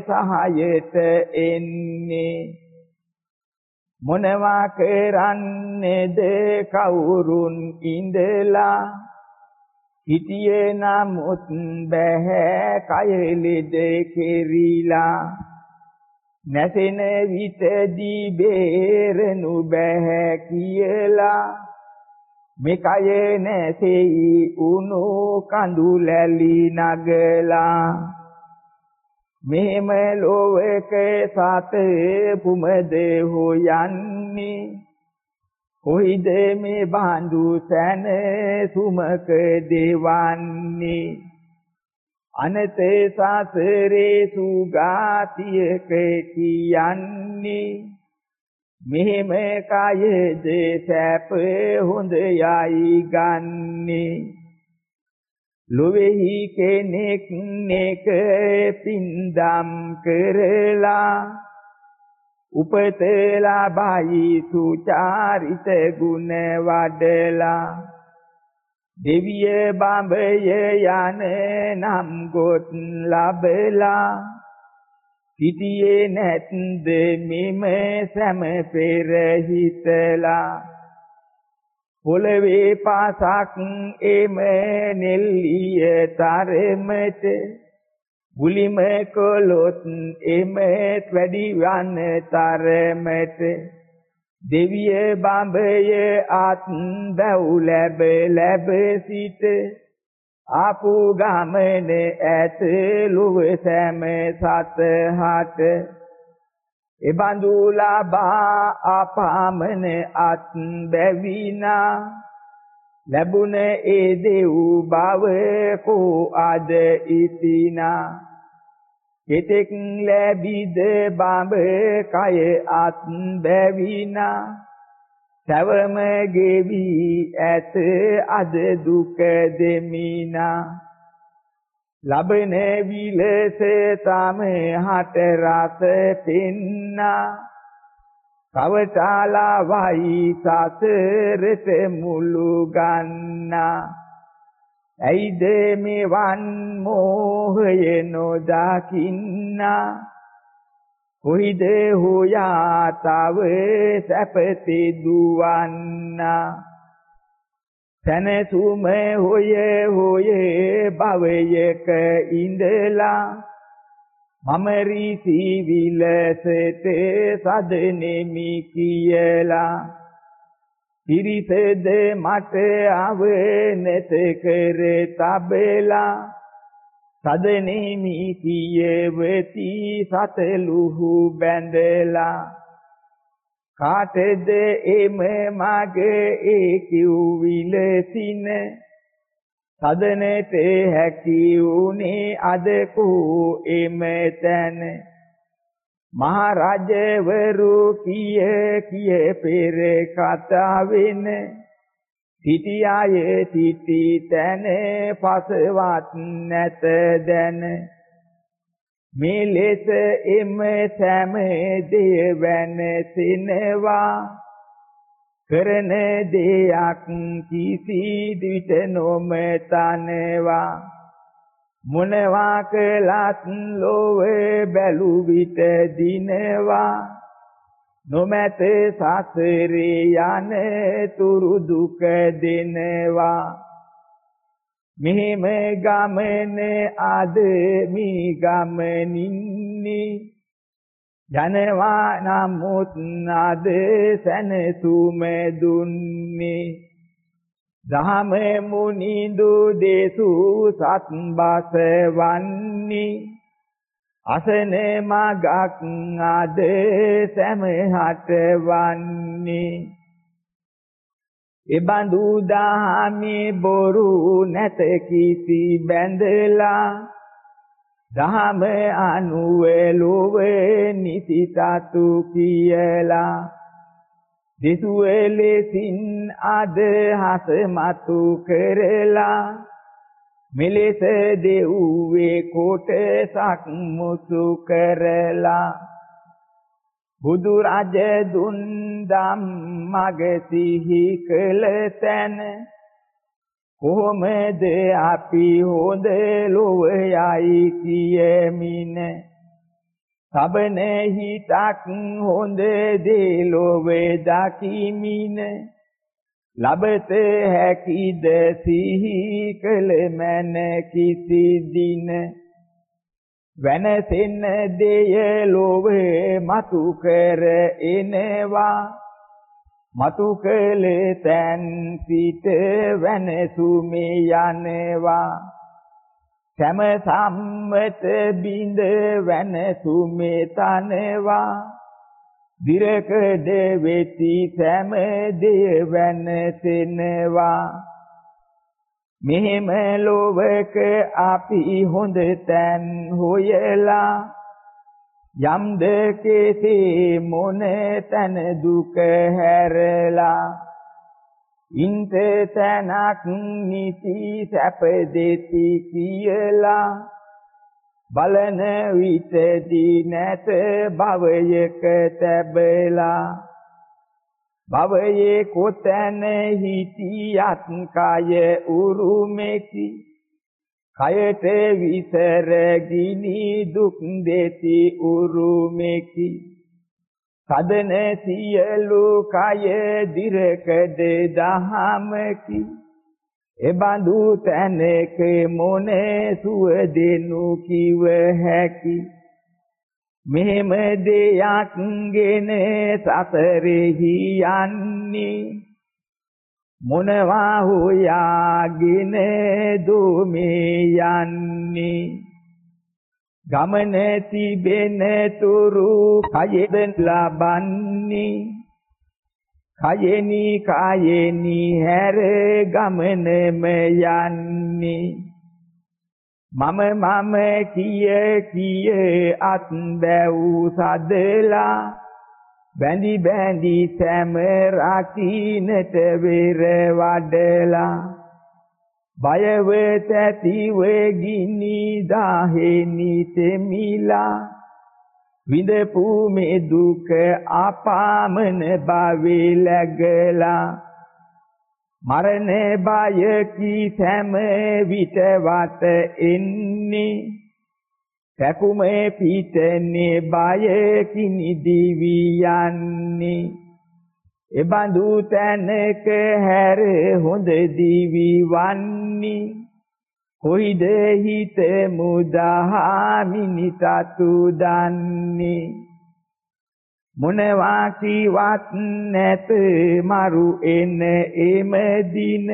සහායට එන්නේ. මොනවා කරන්නේද කවුරුන් ඉඳලා. හිටියේ නමුත් බෑ කය ලෙඩ කෙරිලා. නැසෙන විටදී බේරනු බෑ කියලා. මේකය නැසෙයි උණු කඳු ලැලි නගලා. මෙහෙම ලෝවක සත පුමද හොයන්නේ කොයිද මේ බඳු සැන සුමක දෙවන්නේ? අනතේ සසරේ සුගාතියක කියන්නේ මෙහෙම කයෙද සැප හොඳ යයි ගන්නේ. ලොවේහි කෙනෙක් නෙක පින්දම් කරලා උපත ලබයි සුචාරිත ගුණ වඩලා. දෙවිය බඹය යන නම් ගොත් ලබලා සිටියේ නැත්ද මෙම සැම පෙර හිතලා. පොළවේ පාසක් එම නෙල්ලිය තරමට ගුලිම කොලොත් එම වැඩි වන තරමට දෙවිය බඹය අත් බැව් ලැබ ලැබ සිට ආපු ගමන ඇත ලොව සෑම සතහට. එබඳු ලබා අපාමන අත් බැවිනා. ලැබුණ ඒ දෙව් බව කෝ අද ඉතිනා. කෙතෙක් ලැබිද බඹ කය අත් බැවිනා. සවම ගෙවි ඇත අද දුක දෙමිනා. ලබන විලස තම හට රස පෙන්නා. කවටාලා වයි සසරට මුළු ගන්නා. ඇයිද මෙවන් මෝහය නොදකින්නා? කොහිද හොයා තව සැපති දුවන්නා? සැනසුම හොය හොය භවයක ඉඳලා මම රීසි විලසට සදනෙමි කියලා පිරිසද මට අවනත කර තබලා. සදනෙමි කියවති සතලුහු බැඳලා. කාටද එම මගේ ඒ කිව් විලසින සදනට හැකි උනේ අද කෝ එම තැන? මහරජවරු කිය කිය පෙර කතාවෙන. සිටියාය සිටි තැන පසවත් නැත දැන. මේ ලෙස එම සෑම දෙය වෙනසිනවා කරන දෙයක් කිසි විට නොමතනවා. මොනවා කළත් ලෝවේ බැලු විට දිනවා. නොමැත සසරේ යන තුරු දුක දෙනවා. මෙහෙම ගමන අද මී ගමනින්නේ. ජනවා නමුත් අද සැනසුම දුන්නේ. දහම මුනිඳු දේසු සත්බස වන්නේ. අසන මගක් අද සැමහට වන්නේ. එබඳු දහමේ බොරු නැත කිසි බැඳලා. දහම අනුව ලෝව නිසි සතු කියලා. දිසුවලෙසින් අදහස මතු කරලා මෙලෙස දෙව්වේ කොටසක් මුසු කරලා බුදු රජ දුන් දම් මග සිහි කළ තැන කොහොමද අපි හොඳ ලොව යයි කියමින සබන හිතක් හොඳ දේ ලොවේ දකිමින ලබත හැකිද සිහි කළ මන කිසි දින වෙනසෙන්න දෙය ලොවේ මතු කර එනවා මතු කළේ තැන් සිට වෙනසුමේ යනවා සෑම සම්මත බිඳ වෙනසුමේ තනවා. දිරකද වෙති සෑම දෙය වෙනසෙනවා මෙහෙම ලෝවක අපි හොඳ තැන් හොයලා යම්ද කෙසේ මොන තන දුක හැරලා ඉන්ත තනක් නිති සැප දෙති කියලා බලන විටදී නැත භවයක තැබලා. භවයේ කොතැන හිටියත් කය උරුමෙකි. කයට විසර ගිනි දුක් දෙති උරුමෙකි. සදන සියලු කය දිරකද දහමකි. එබඳු තැනක මොනේ සුව දෙනු කිව හැකි? මෙහෙම දෙයක් ගෙන සසරෙහි යන්නේ. මොනවා හොයාගෙන දුමේ යන්නේ? ගමන තිබෙන තුරු කයෙද ලබන්නේ. කයෙනි කායෙනි හැර ගමනම යන්නේ. මම මම කිය කිය අත් බැව් සදලා. බැඳි බැඳි සෑම රකින්නට වෙර වඩලා. බයව තැතිව ගිනි දාහෙනි තෙමිලා විඳපු මේ දුක අපාමන භවේ läගලා මරණ බය කී සෑම විට වත එන්නේ. සැකුමේ පිටනේ බය කිනි දිවි යන්නේ. එබඳු තැනක හැර හොඳ දිවි වන්නේ. කොයිද හිත මුදා මිනිතතු දන්නේ. මොනවා කිවත් නැත මරු එන එම දින.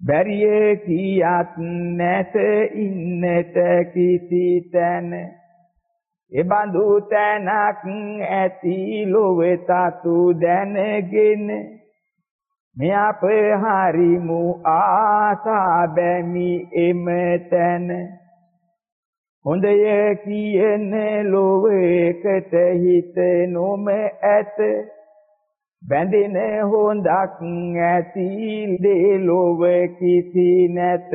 බැරිය කියක් නැත ඉන්නට කිසි තැන. එබඳු තැනක් ඇති ලොවේ තතු දැනගෙන මේ අප හරිමු ආසා බැමි එමෙතන හොඳය කියන ලෝවේකට හිත නොම ඇත. බැඳෙන හොඳක් ඇති දේ ලෝව කිසි නැත.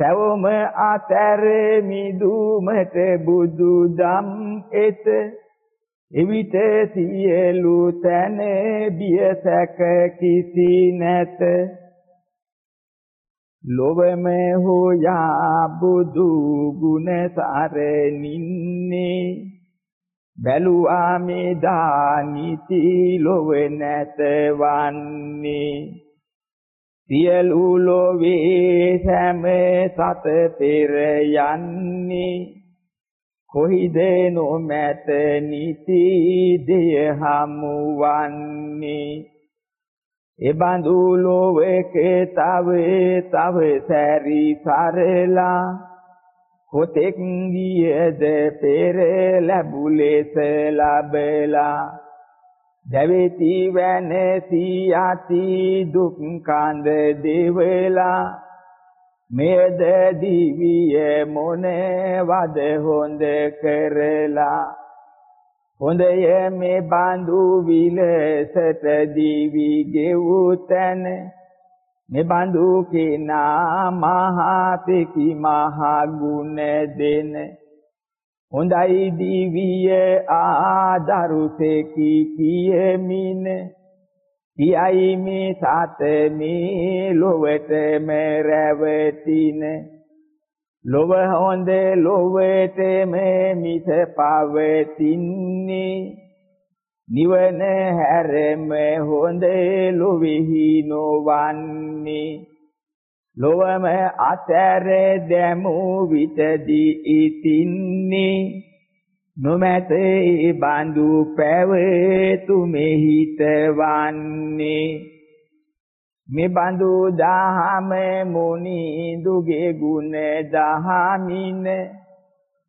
සවම අතර මිදුමට බුදු දම් එත. එවිට සියලු තැන බියසක කිසි නැත. ලොවම හොයා බුදු ගුණ සරණින්නේ. බැලුවා මේ දානිති ලොව නැත වන්නේ සියලු ලොවේ සෑම සත පෙර යන්නේ. කොහිද නොමැත නිති දෙය හමුවන්නේ. එබඳු ලෝවක තව තව සැරි සරලා. කොතෙක් ගියද පෙර ලැබුලෙස ලබලා. දැවෙති වැනසී යති දුක් කඳ දෙවලා. මෙයද දිවිය මොනවද හොඳ කරලා. හොඳය මේ බඳු විලසට දිවි ගෙවුතන මේ බඳු කිනා මහා පිකි මහා ගුණ දෙන. හොඳයි දිවිය ආදරුසෙකි කියමින. සියයි මේ සත මේ ලොවටම රැවටින ලොව හොඳ ලොවටම මිස පවතින්නේ. නිවන හැරෙම හොඳ ලොවෙහි නොවන්නේ. ලොවම අතර දැමු විටදී ඉතින්නේ. නොමැත ඒ බඳු පැවතුමේ හිතවන්නේ මේ බඳු දහම මුනි දුගේ ගුණ දහමින.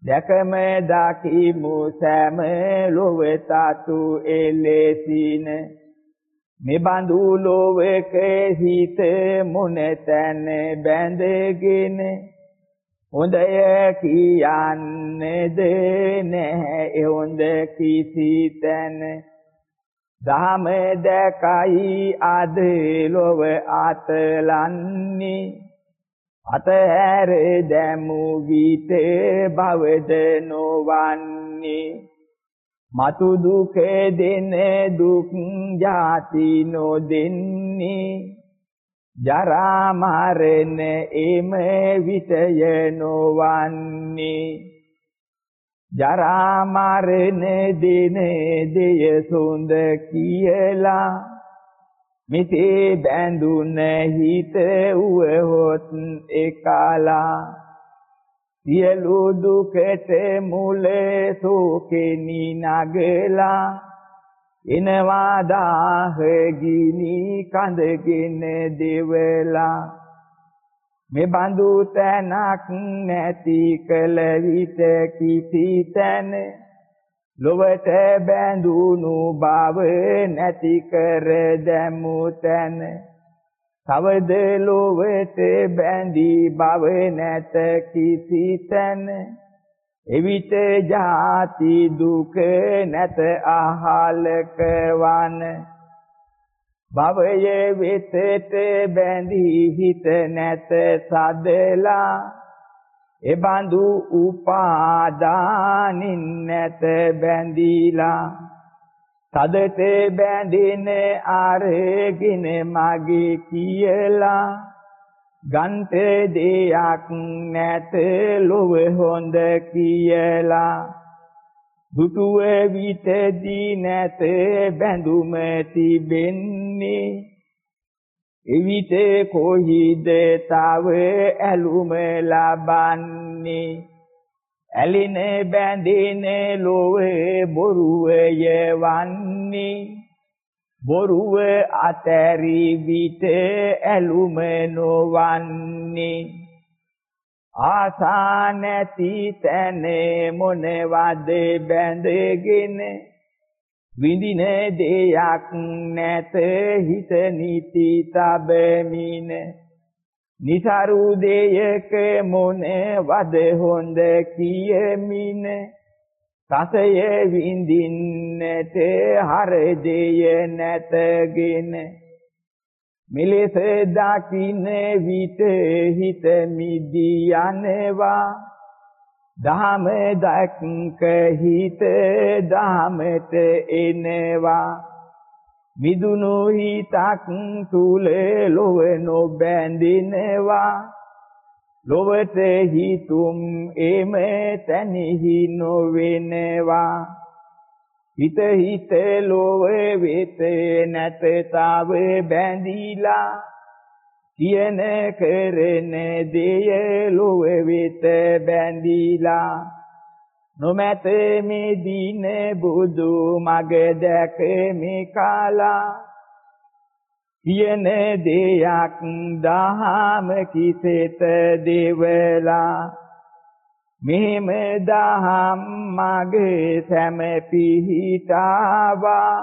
දැකම දකිමු සෑම ලොව තතු එලෙසින. මේ බඳු ලෝවක හිත මොන තැන බැඳගෙන හොඳය කියන්නේද නැහැ. ඒ හොඳ කිසි තැන දහම දැකයි අද ලොව අතලන්නේ. අතහැර දැමු විට භවද නොවන්නේ. මතු දුක දෙන දුක් ජාති නොදෙන්නේ. ජරා මරණ එම විතය නොවන්නේ. ජරා මරණ දින දෙය සොඳ කියලා මිතේ බැඳුන හිත උවහොත් එකලා. සියලු දුකට මුල සෝකෙනි නගලා එනවා දාහ ගිනි කඳගෙන දෙවලා. මේ බඳු තැනක් නැති කල විට කිසි තැන ලොවට බැඳුණු බව නැති කර දැමු තැන. තවද ලොවට බැඳී බව නැත කිසි තැන. එවිට ජාති දුක නැත අහලක වන. භවයේ වෙතට බැඳී හිත නැත සදලා. එබඳු උපාදානින් නැත බැඳීලා. තදට බැඳින අරගෙන මගේ කියලා ගන්ත දෙයක් නැත ලොව හොඳ කියලා. දුටුව විතදී නැත බැඳුම තිබෙන්නේ. එවිට කොහිද තව ඇලුම ලබන්නේ? ඇලින බැඳින ලොවේ බොරුව යවන්නේ බොරුව අතැරි විට ඇලුම නොවන්නේ. ආසා නැති තැන මොනවද බැඳගෙන? විඳින දෙයක් නැත හිත නිති තබමින. නිසරු දෙයක මොනවද හොඳ කියමින රසය විඳින්නට හර දෙය නැතගෙන මෙලෙස දකින්න විට හිත මිදී යනවා දහම දක්ක හිත දහමට එනවා. මිදුණු හිතක් තුල ලොව නොබැඳිනවා. ලොවට හිතුම් එම තැනෙහි නොවෙනවා. හිත හිත ලොව වෙත නැත තව බැඳීලා. කියන කරන දෙය ලොව වෙත බැඳීලා. නොමැත මේ දින බුදු මග දැක මේ කාලා. කියන දෙයක් දහම කිසෙත දෙවලා. මෙහෙම දහම් මගේ සැම පිහිටාවා.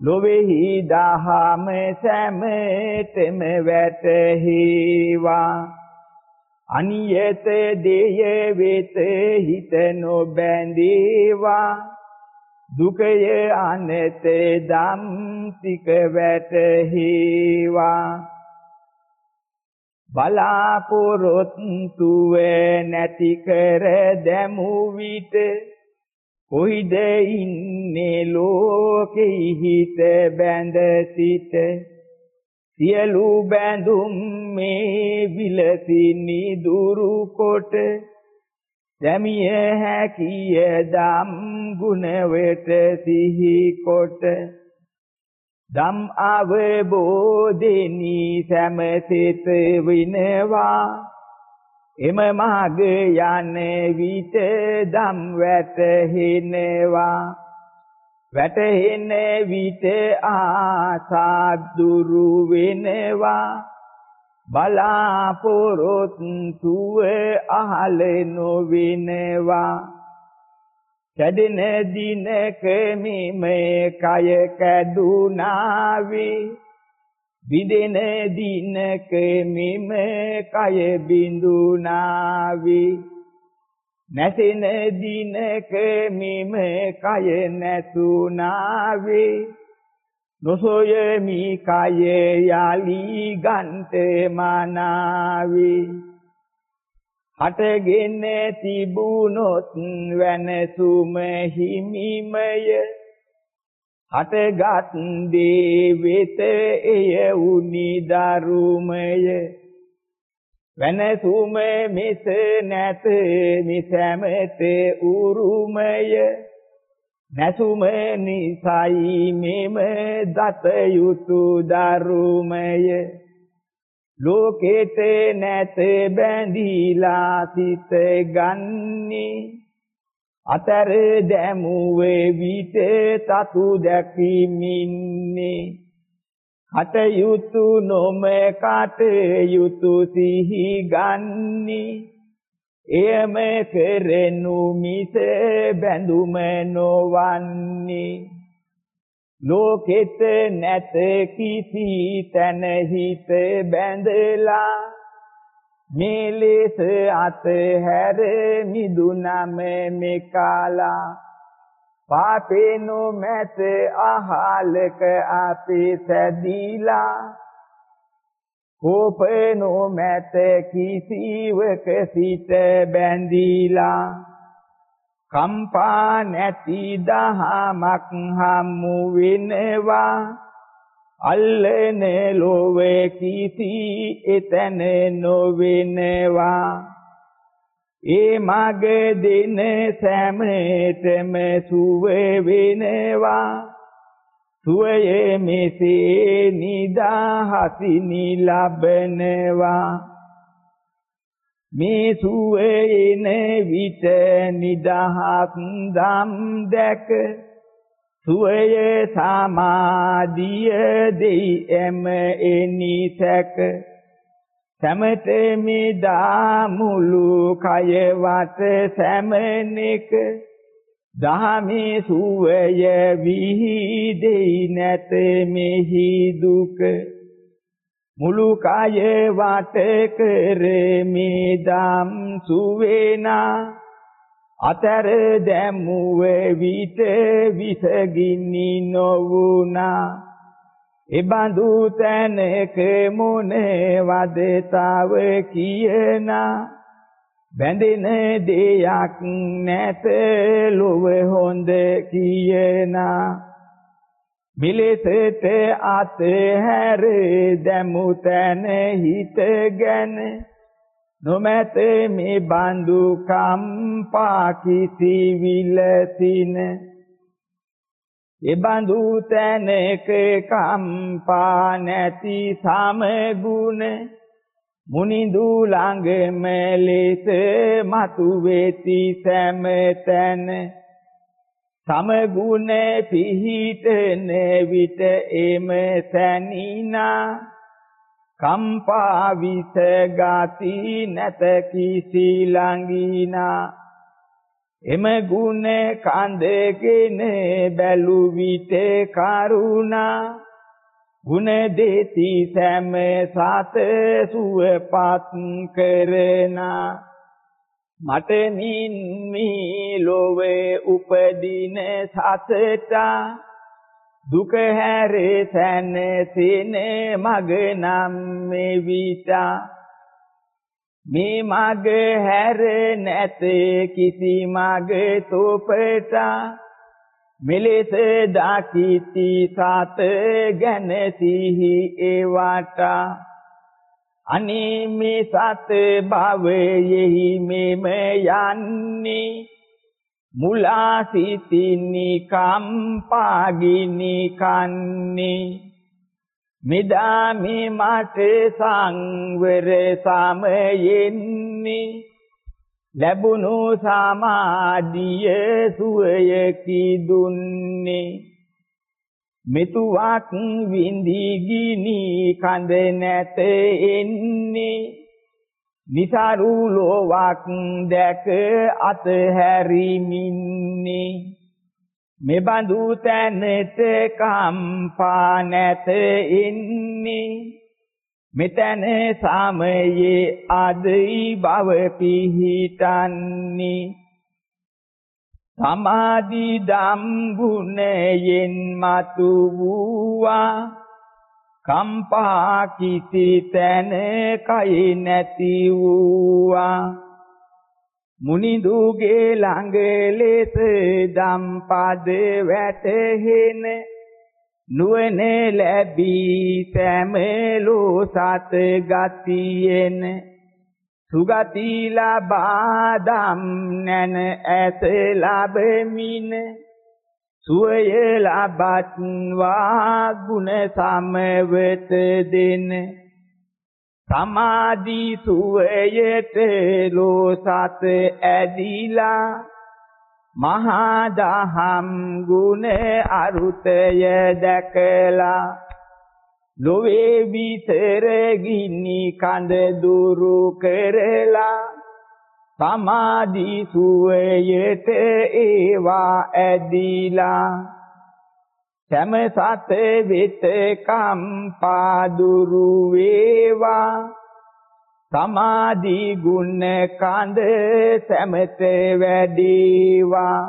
ලොවේහි දහම සැමතෙම වැටහිවා. අනියත දෙය වෙත හිත නොබැඳේවා. දුකය අනත දම් ටික වැටහිවා. බලාපොරොත්තුව නැති කර දැමු විට කොයිද ඉන්නේ ලෝකෙහි හිත බැඳ සිට? සියලු බැඳුම් මේ විලසිනි දුරු කොට දැමිය හැකිය දම් ගුණ වෙත සිහි කොට දම් අවබෝධෙනි සමසිත විනවා. එම මාග යන විට දම් වැටහෙනවා. වැටහෙන විට ආසා දුරු වෙනවා. බලාපොරොත්තුව අහල නොවෙනවා. කැඩෙන දිනක මේ කය කැඩුනාවේ. විදෙන දිනක මෙම කය බිඳුනාවි. නැසෙන දිනක මෙම කය නැතුනාවි නොසොයමි කය යලි ගන්ත මනාවි. හටගෙන තිබුණොත් වෙනසුම හිමිමය. හටගත් දේ වෙත එය උනි දරුමය. වෙනසුම මිස නැත මිසැමත උරුමය. නැසුම නිසයි මෙම දත යුතු දරුමය. ලෝකෙට නැත බැඳීලා සිත ගන්නේ. අතර දැමුවේ විට තතු දැකීමින්නේ. කටයුතු නොම කටයුතු සිහි ගන්නේ. එයම කෙරෙනු මිස බැඳුම නොවන්නේ. ලෝකෙත නැත කිසි තැන හිත බැඳලා. මේ ලෙස අතහැර මිදුනම මෙකාලා. පාපේ නොමැත අහලක අපේ සැදීලා. කෝපේ නොමැත කිසිවක සිට බැඳීලා. කම්පා නැති දහමක් හමු වෙනවා. අල්ලන ලෝවේ කිසි එතන නොවෙනවා. ඒ මග දින සෑමතම සුව වෙනවා. සුවයේ මෙසේ නිදාහසිනි ලබනවා. මේ සුවේන විට නිදහස් දම් දැක සුවය සමාධිය දෙයි එම එනිසක සමත මිදා මුළු කය වට සැමනෙක. දහමේ සුවය විහිදෙයි නැත මෙහි දුක. මුළු කය වට කර මේ දම් සුවේනා. අතර දැමුවේ විට විසගින්නි නොවුනා. එබඳු තැනක මොනවද තව කියනා බැඳෙන දෙයක් නැත ලොව හොඳ කියනා මිලෙසට අතහැර දැමු තැන හිතගෙන නොමැත මේ බඳු කම්පා කිසි විලසින එබඳු තැනක කම්පා නැති සමගුණ මුනිඳු ළඟම ලෙස මතු වෙති සෑම තැන. සමගුණ පිහිටන විට එම සැනිනා කම්පා විස ගති නැත කිසි ළඟිනා. එම ගුණ කඳගෙන බැලු විට කරුණා. ගුණ දෙති සෑම සත සුවපත් කරනා. මට නින්මි ලොවේ උපදින සතතා දුක හැරේ සැනසෙන මග නම් මෙවිතා මේ මග හැර නැත කිසි මග තොපටා. මෙලෙස දකිති සත ගැන සිහි ඒවාටා අනේ මේ සත භවයෙහි මෙම යන්නේ. මුලා සිතිනි කම්පාගිනි කන්නේ. මෙදා මේ මට සංවර සමයෙන්නේ. ලැබුණු සමාධිය සුවය කිදුන්නේ මෙතුවක් විඳි ගිනි කඳ නැත එන්නේ. නිසරු ලෝවක් දැක අතහැරිමින්නේ. මෙබඳු තැනට කම්පා නැත ඉන්නේ. මෙතන සමයේ අදයි බව පිහිටන්නේ. සමාධි දම් ගුණයෙන් මතු වූවා. කම්පා කිසි තැන කයි නැති වූවා. මුනිදුගේ ළඟ ලෙස දම්පද වැටහෙන නුවණ ලැබී සැමලෝ සත ගතියෙන සුගති ලබා දම් නැන ඇත ලැබෙමින සුවය ලබත්වා ගුණ සමවත දෙන සමාධි සුවයට ලෝසත ඇදිලා මහා දහම් ගුණ අරුතය දැකලා ලොවේ විතර ගිනි කඳ දුරු කරලා සමාධි සුවයට ඒවා ඇදිලා සෑම සත වෙත කම්පා දුරු වේවා. සමාධි ගුණ කඳ සැමත වැඩිවා.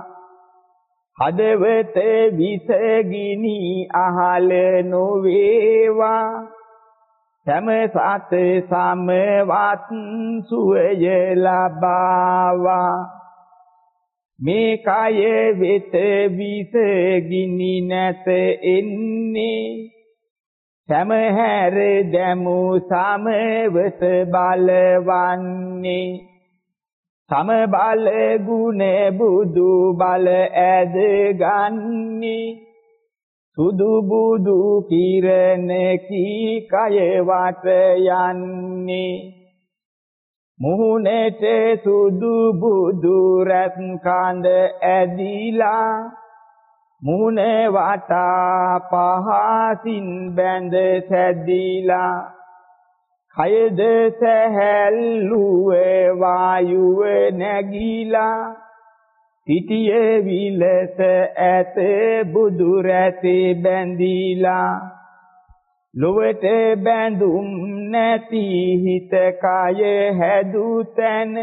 හදවත විසගිනි අහල නොවේවා. සෑම සත සමවත් සුවය ලබාවා. මේ කය වෙත විසගිනි නැත එන්නේ. සෑම හැර දැමු සමවත බලවන්නේ. සම බල ගුණ බුදු බල ඇද ගන්නේ සුදු බුදු කිරණ කී කය වට යන්නේ. මුහුණට සුදු බුදු රැත් කඳ ඇදිලා මුහුණ වටා පහසින් බැඳ සැදිලා කයද සැහැල්ලුව වායුව නැගීලා සිටිය විලස ඇත බුදු රැතේ බැඳීලා ලොවට බැඳුම් නැති හිත කය හැදු තැන.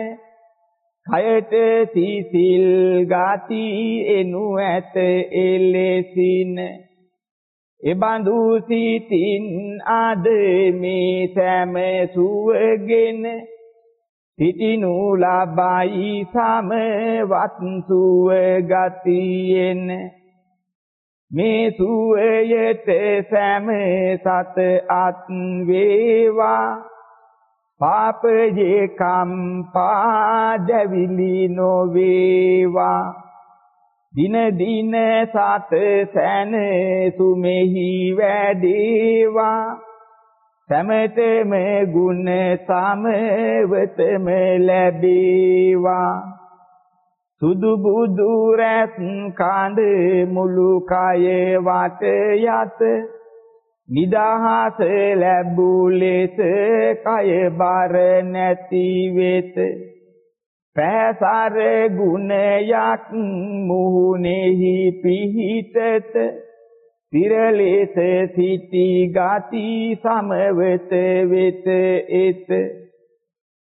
කයට සිසිල් ගති එනු ඇත එලෙසින. එබඳු සිතින් අද මේ සෑම සුවගෙන සිටිනු ලබයි සමවත් සුව ගතියෙන් මේ සුවයට සෑම සත අත් වේවා. පාපයේ කම්පා දැවිලි නොවේවා. දින දින සත සැන සුමෙහි වැඩේවා. සමතම ගුණ සමවතම ලැබේවා. සුදු බුදු රැස් කඳ මුළු කය වට යත නිදහස ලැබූ ලෙස කය බර නැති වෙත. පැසර ගුණයක් මුහුණෙහි පිහිටත. තිරලෙස සිටි ගති සමවත වෙත එත.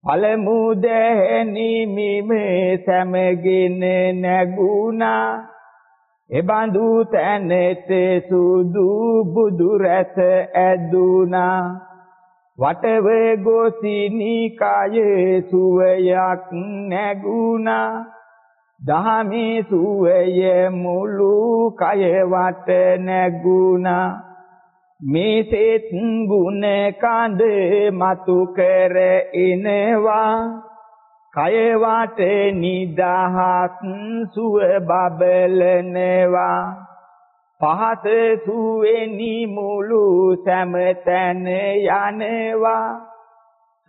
පළමු දැහැනි මිමේ සැමගෙන නැගුණා. එබඳු තැනෙත සුදු බුදු රැස ඇදුනා වටව ගොසිනි කයේ සුවයක් නැගුණා. දහමේ සුවය මුළු කය වට නැගුණා. මේ සෙත් ගුණ කඳ මතු කර එනවා. කය වට නිදහස් සුව බබලනවා. පහත සුවෙනි මුළු සෑමතැන යනවා.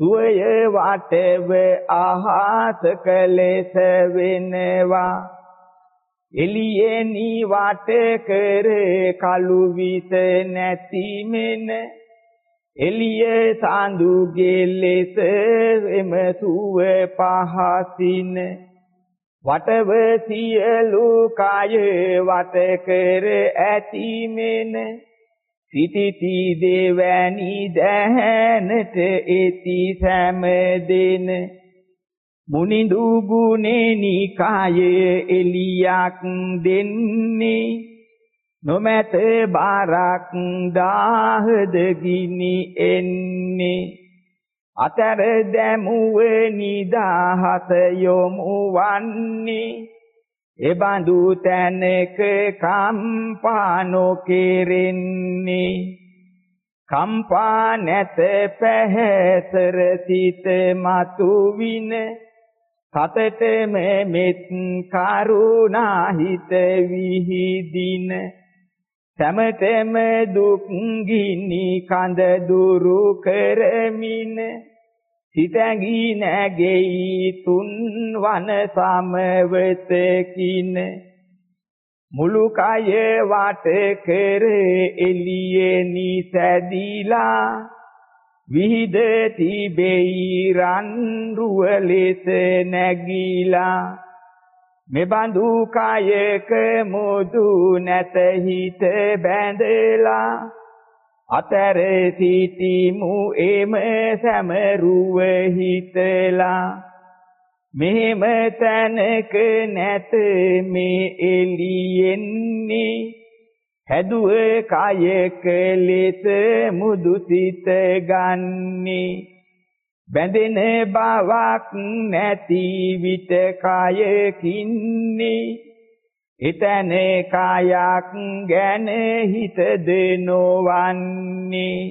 සුවය වටව ආහාස කලෙස වෙනවා. එළියෙනි වට කර කලු විස නැති මෙන. එළිය සාඳුගේ ලෙස එම සුව පහසින. වටව සියලු කය වට කර ඇතිමෙන සිටිති දෙවැනි දැහැනට එති සෑම දෙන. මුනිඳු ගුණෙනි කය එලියක් දෙන්නේ. නොමැත බාරක් දාහද ගිනි එන්නේ. අතර දැමුව නිදාහත යොමු වන්නේ. එබඳු තැනක කම්පා නොකෙරෙන්නේ. කම්පා නැත පැහැතර සිත මතු වින සතතම මෙත් කරුණා හිත විහිදින. සමතම දුක් ගිනි කඳ දුරු කරමින. සිතැඟි නැගෙයි තුන් වන සමවතකින. මුළු කය වට කර එළියේ නිසැදිලා විහිද තිබෙයි රන් රුව ලෙස නැගීලා. මෙබඳු කායක මුදු නැත හිත බැඳලා. අතර සිටිමු එම සමරුව හිතලා. මෙහෙම තැනක නැත මේ එළියෙන්නේ. හැදුව කායක ලෙස මුදු සිත ගන්නේ. බැඳෙන බවක් නැති විට කායකින්නේ එතන කායක් ගැන හිතද නොවන්නේ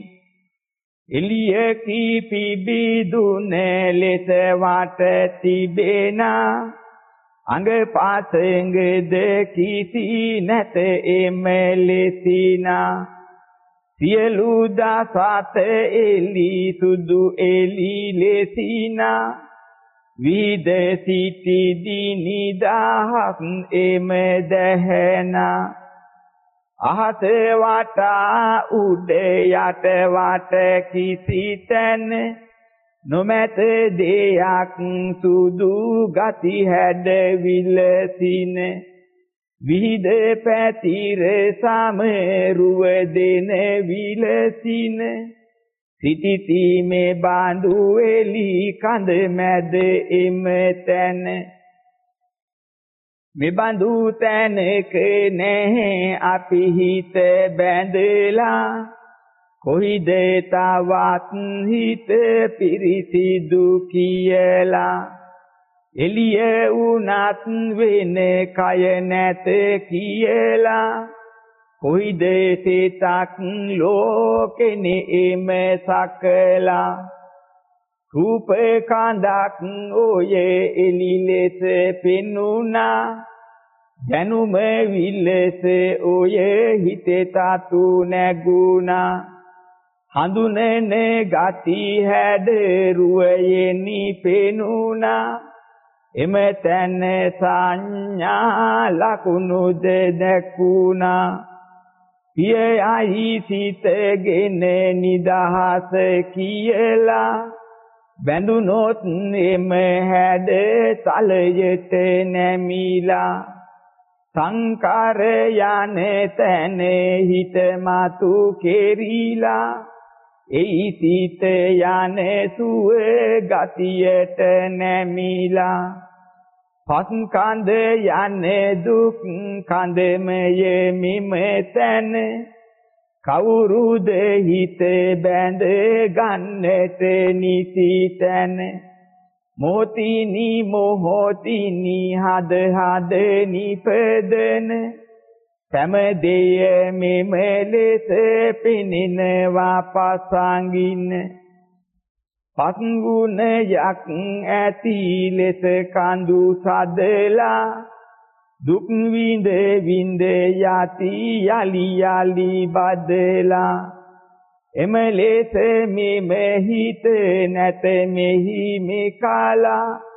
එළිය කීපි බිදුන ලෙස වට තිබෙනා. අඟ පාසඟද කිසි නැත එම ලෙසිනා සියලු දසත එලි සුදු එලි ලෙසිනා. විද සිටි දිනිදාහක් එම දැහැනා. අහත වටා උඩ යට වට කිසි තැන නොමැත දෙයක් සුදු ගති හැඩ විලසින විහිද පැතිර සමරුව දෙන විලසින. සිටිති මේ බඳු එලි කඳ මැද එම තැන. මෙබඳු තැනක නැහැ අපි හිත බැඳලා. කොහිද තවත් හිත පිරිසිදු කියලා. එළිය උනත් වෙන කය නැත කියලා. කොයිද සිතක් ලෝකෙනේ එම සකලා. රූප කඳක් ඔය එලි ලෙස පෙනුණා. දැනුම විලස ඔය හිතේ තතු නැගුණා. හඳුනන ගති හැඩ රුවයෙනි පෙනුණා එම තැන සංඥා ලකුණුද දැකුණා පියයි සිතගෙන නිදහස කියලා. බැඳුනොත් එම හැඩ තලයට නැමිලා. සංකාර යන තැන හිත මතු කෙරිලා. එයි සිත යන සුව ගතියට නැමිලා. පස් කඳ යන දුක් කඳමය මිම තැන. කවුරුද හිත බැඳ ගන්නට නිසි තැන. මොතිනි මොහොතිනි හද හද නිපදන. සෑම දෙය මෙම ලෙස පිනිනවා පසංගින්න. පස්ගුණයක් ඇති ලෙස කඳු සදලා දුක් විඳ විඳ යති යලි යලි බදලා. එම ලෙස මෙම හිත නැත මෙහි මේ කාලා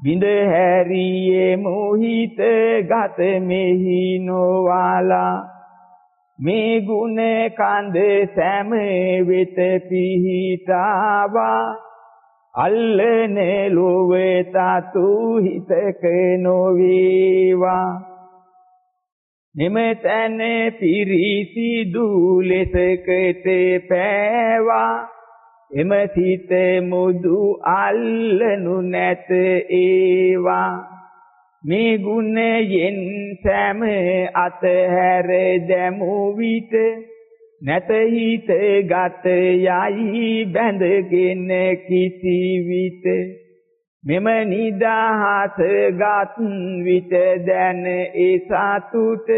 බිඳ හැරියේ මොහිත ගත මෙහි නොවාලා. මේ ගුණ කඳ සෑම වෙත පිහිටාවා. අල්ලන ලෝවේ තතු හිතක නොවේවා. නිමතන පිරිසිදු ලෙසකට පෑවා. එම සිත මුදු අල්ලනු නැත ඒවා. මේ ගුණයෙන් සෑම අතහැර දැමු විට නැත හිත ගත යයි බැඳගෙන කිසි විට. මෙම නිදහස ගත් විට දැන ඒ සතුට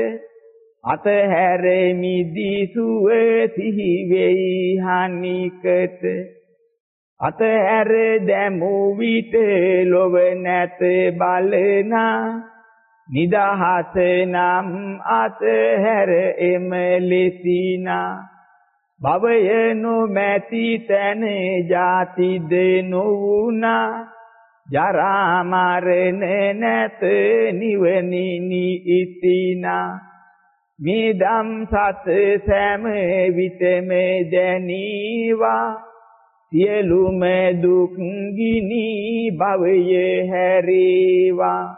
අතහැර මිදිසුව සිහි වෙයි හනිකට අතහැර දැමු විට ලොව නැත බලනා. නිදහස නම් අතහැර එම ලෙසිනා. භවය නොමැති තැන ජාතිද නොවුනා ජරා මරණ නැත නිවනිනි ඉතිනා. මේ දම් සත් සෑම විටම දැනීවා. සියලුම දුක් ගිනි භවය හැරේවා.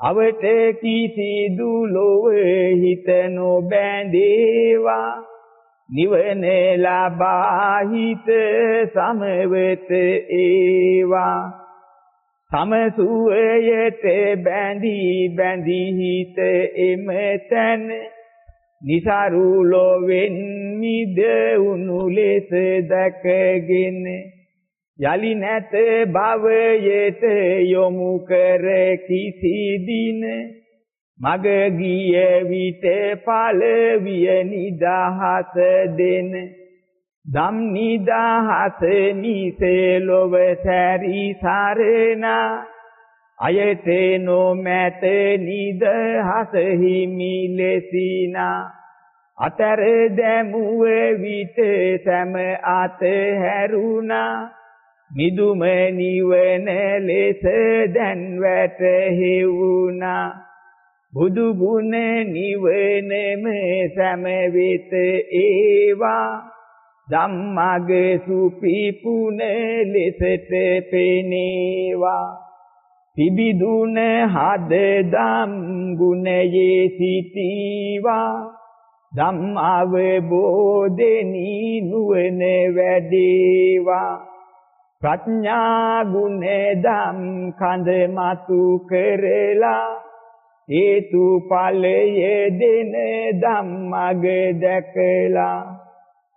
අවට කිසිදු ලොව හිත නොබැඳේවා. නිවන ලබා හිත සමවත ඒවා. සමසුවයට බැඳී බැඳී හිත එමෙතන නිසරු ලොවෙන් මිද උණු ලෙස දැකගෙන යලි නැත භවයට යොමු කර කිසි දින මග ගිය විට ඵල විය නිදහස දෙන දම් නිදහස නිසේ ලොව සැරි සරණා. අයත නොමැත නිදහස හිමි ලෙසිනා. අතර දැමුව විට සෑම අත හැරුණා. මිදුම නිවන ලෙස දැන් වැටහෙවුණා. බුදු ගුණ නිවනම සෑම වෙත ඒවා. ධම්මග සුපිපුන ලෙසට පෙනේවා. පිබිදුන හද ධම් ගුණයේ සිටීවා. ධම් අවබෝධෙනි නුවණ වැඩේවා. ප්‍රඥා ගුණ ධම් කඳ මතු කරලා හේතු ඵලයේ දෙන ධම්මග දැකලා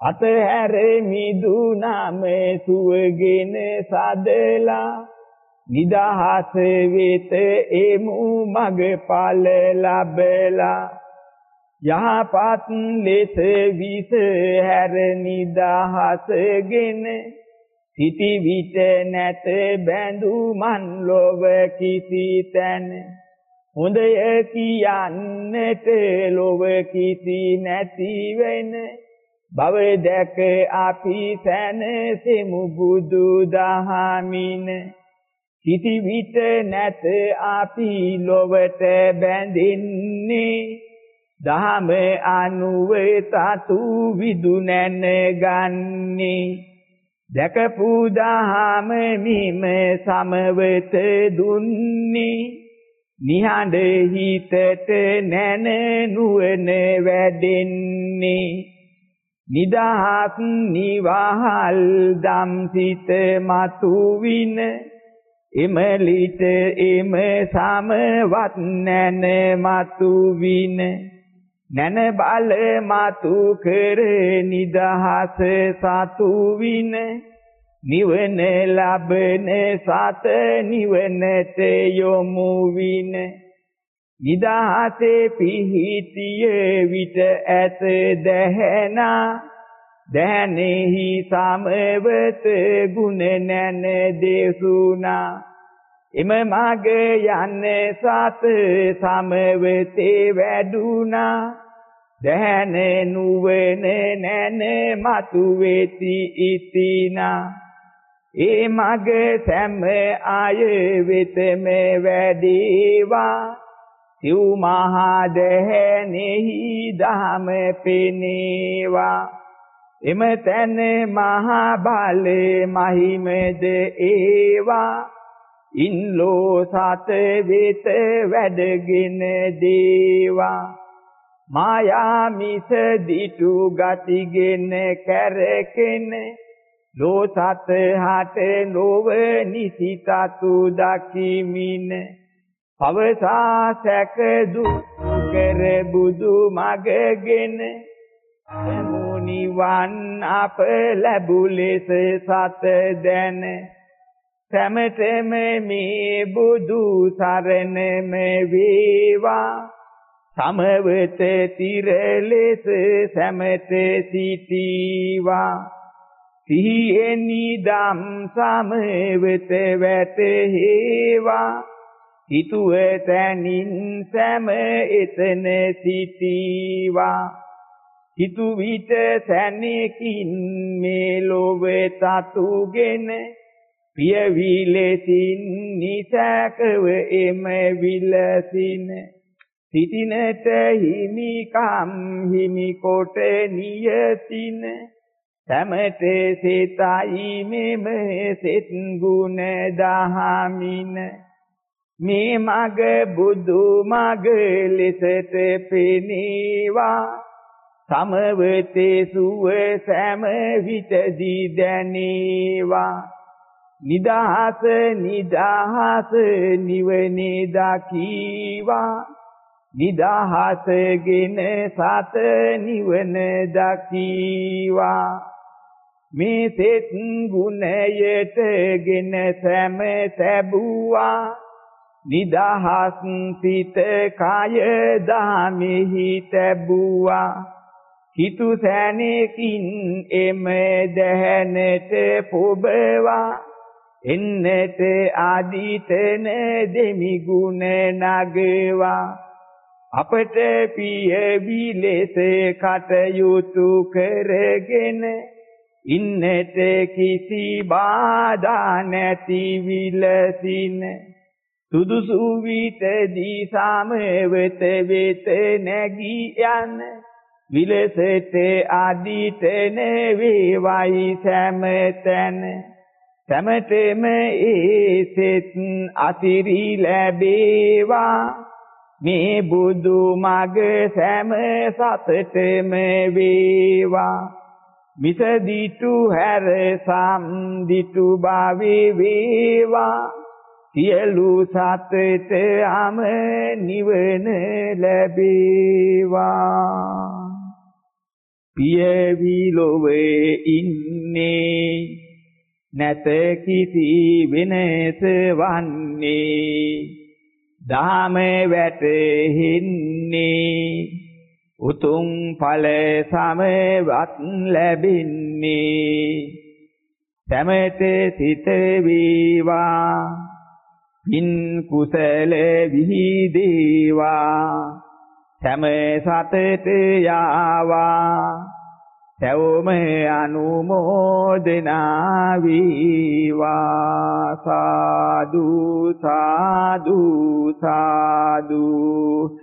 අතහැර මිදුනම සුවගෙන සදලා. නිදහස වෙත එමු මග ඵල ලැබලා. යහපත් ලෙස විස හැර නිදහසගෙන සිටි විට නැත බැඳුමන් ලොව කිසි තැන. හොඳය කියන්නට ලොව කිසි නැති වෙන. භව දැක අපි සැනසෙමු බුදු දහමින. සිටි විට නැත අපි ලොවට බැඳින්නේ. දහම අනුව තතු විදු නැන ගන්නේ දැකපු දහම මිම සමවත දුන්නේ. නිහඬ හිතට නැන නුවණ වැඩෙන්නේ. නිදහස් නිවහල් දම් සිත මතු වින එමලිට එම සමවත් නැන මතු වින නැන බල මතු කර නිදහස සතු වින නිවන ලබන සත නිවනට යොමු වින නිදහසේ පිහිටිය විට ඇත දැහැනා. දැනෙහි සමවත ගුණ නැන දේසුනා එම මග යන්නේ සත සමවතේ වැඩුණා. දැන නුවන නැන මතු වෙති ඉතිනා. ඒ මග සැම ආය වෙතම වැඩේවා. සිව් මහා දැහැනෙහි දහම පෙනේවා. එම තැන මහා බලේ මහිමද ඒවා. ඉන්ලෝ සත වෙත වැඩගෙන දේවා. මායා මිස දිටු ගතිගෙන කැරකෙන. ලෝ සත හට නොව නිසිතතු දකිමින. පවසා සැක දුක් කර බුදු මගගෙන මුනිවන් අප ලැබු ලෙස සත දැන. සැමතෙම මේ බුදු සරණම වේවා. සමවත තිර ලෙස සැමත සිටීවා. සිහියෙන් නිදම් සමවත වැටේවා හිතුව තැනින් සැම එතන සිටීවා. හිතු විට සැනකින් මේ ලෝවේ තතුගෙන පියවිලෙසින් නිසකව එම විලසින. සිටිනට හිමිකම් හිමි කොට නියතින. සමත සිතයි මෙම සෙත් ගුණ දහමින. මේ මග බුදු මග ලෙසට පෙනේවා. සමවතේ සුව සෑම විටදී දැනේවා. නිදහස නිදහස නිවනේ දකීවා. නිදහසගෙන සත නිවන දකීවා. මේ සෙත් ගුණයටගෙන සෑම සැබුවා නිදහස් සිත කය දාමෙහි තැබුවා හිතු සැනකින් එම දැහැනට පොබවා. එන්නට ආදීතන දෙමි ගුණ නගවා. අපට පිය විලෙස කටයුතු කරගෙන ඉන්නට කිසි බාධා නැති විලසින. සුදුසු විටදී සමවත වෙත නැගී යන විලසට ආදීතන වේවයි සෑමතන. සෑමතෙම ඒ සෙත් අතිරි ලැබේවා. මේ බුදු මග සෑම සතටම වේවා. මිසදිටු හැර සම්දිටු භාවේ වේවා. සියලු සත්‍විත අම නිවන ලැබේවා. පියවි ලොවේ ඉන්නේ නැත කිසි වෙනස වන්නේ. ධාම වැටෙන්නේ උතුම් ඵල සමවත් ලැබින්නේ. සමත සිත වේවා. පින් කුසල විහිදේවා. සම සතට යාවා. සවම අනුමෝදනා වේවා සාදු සාදු සාදු.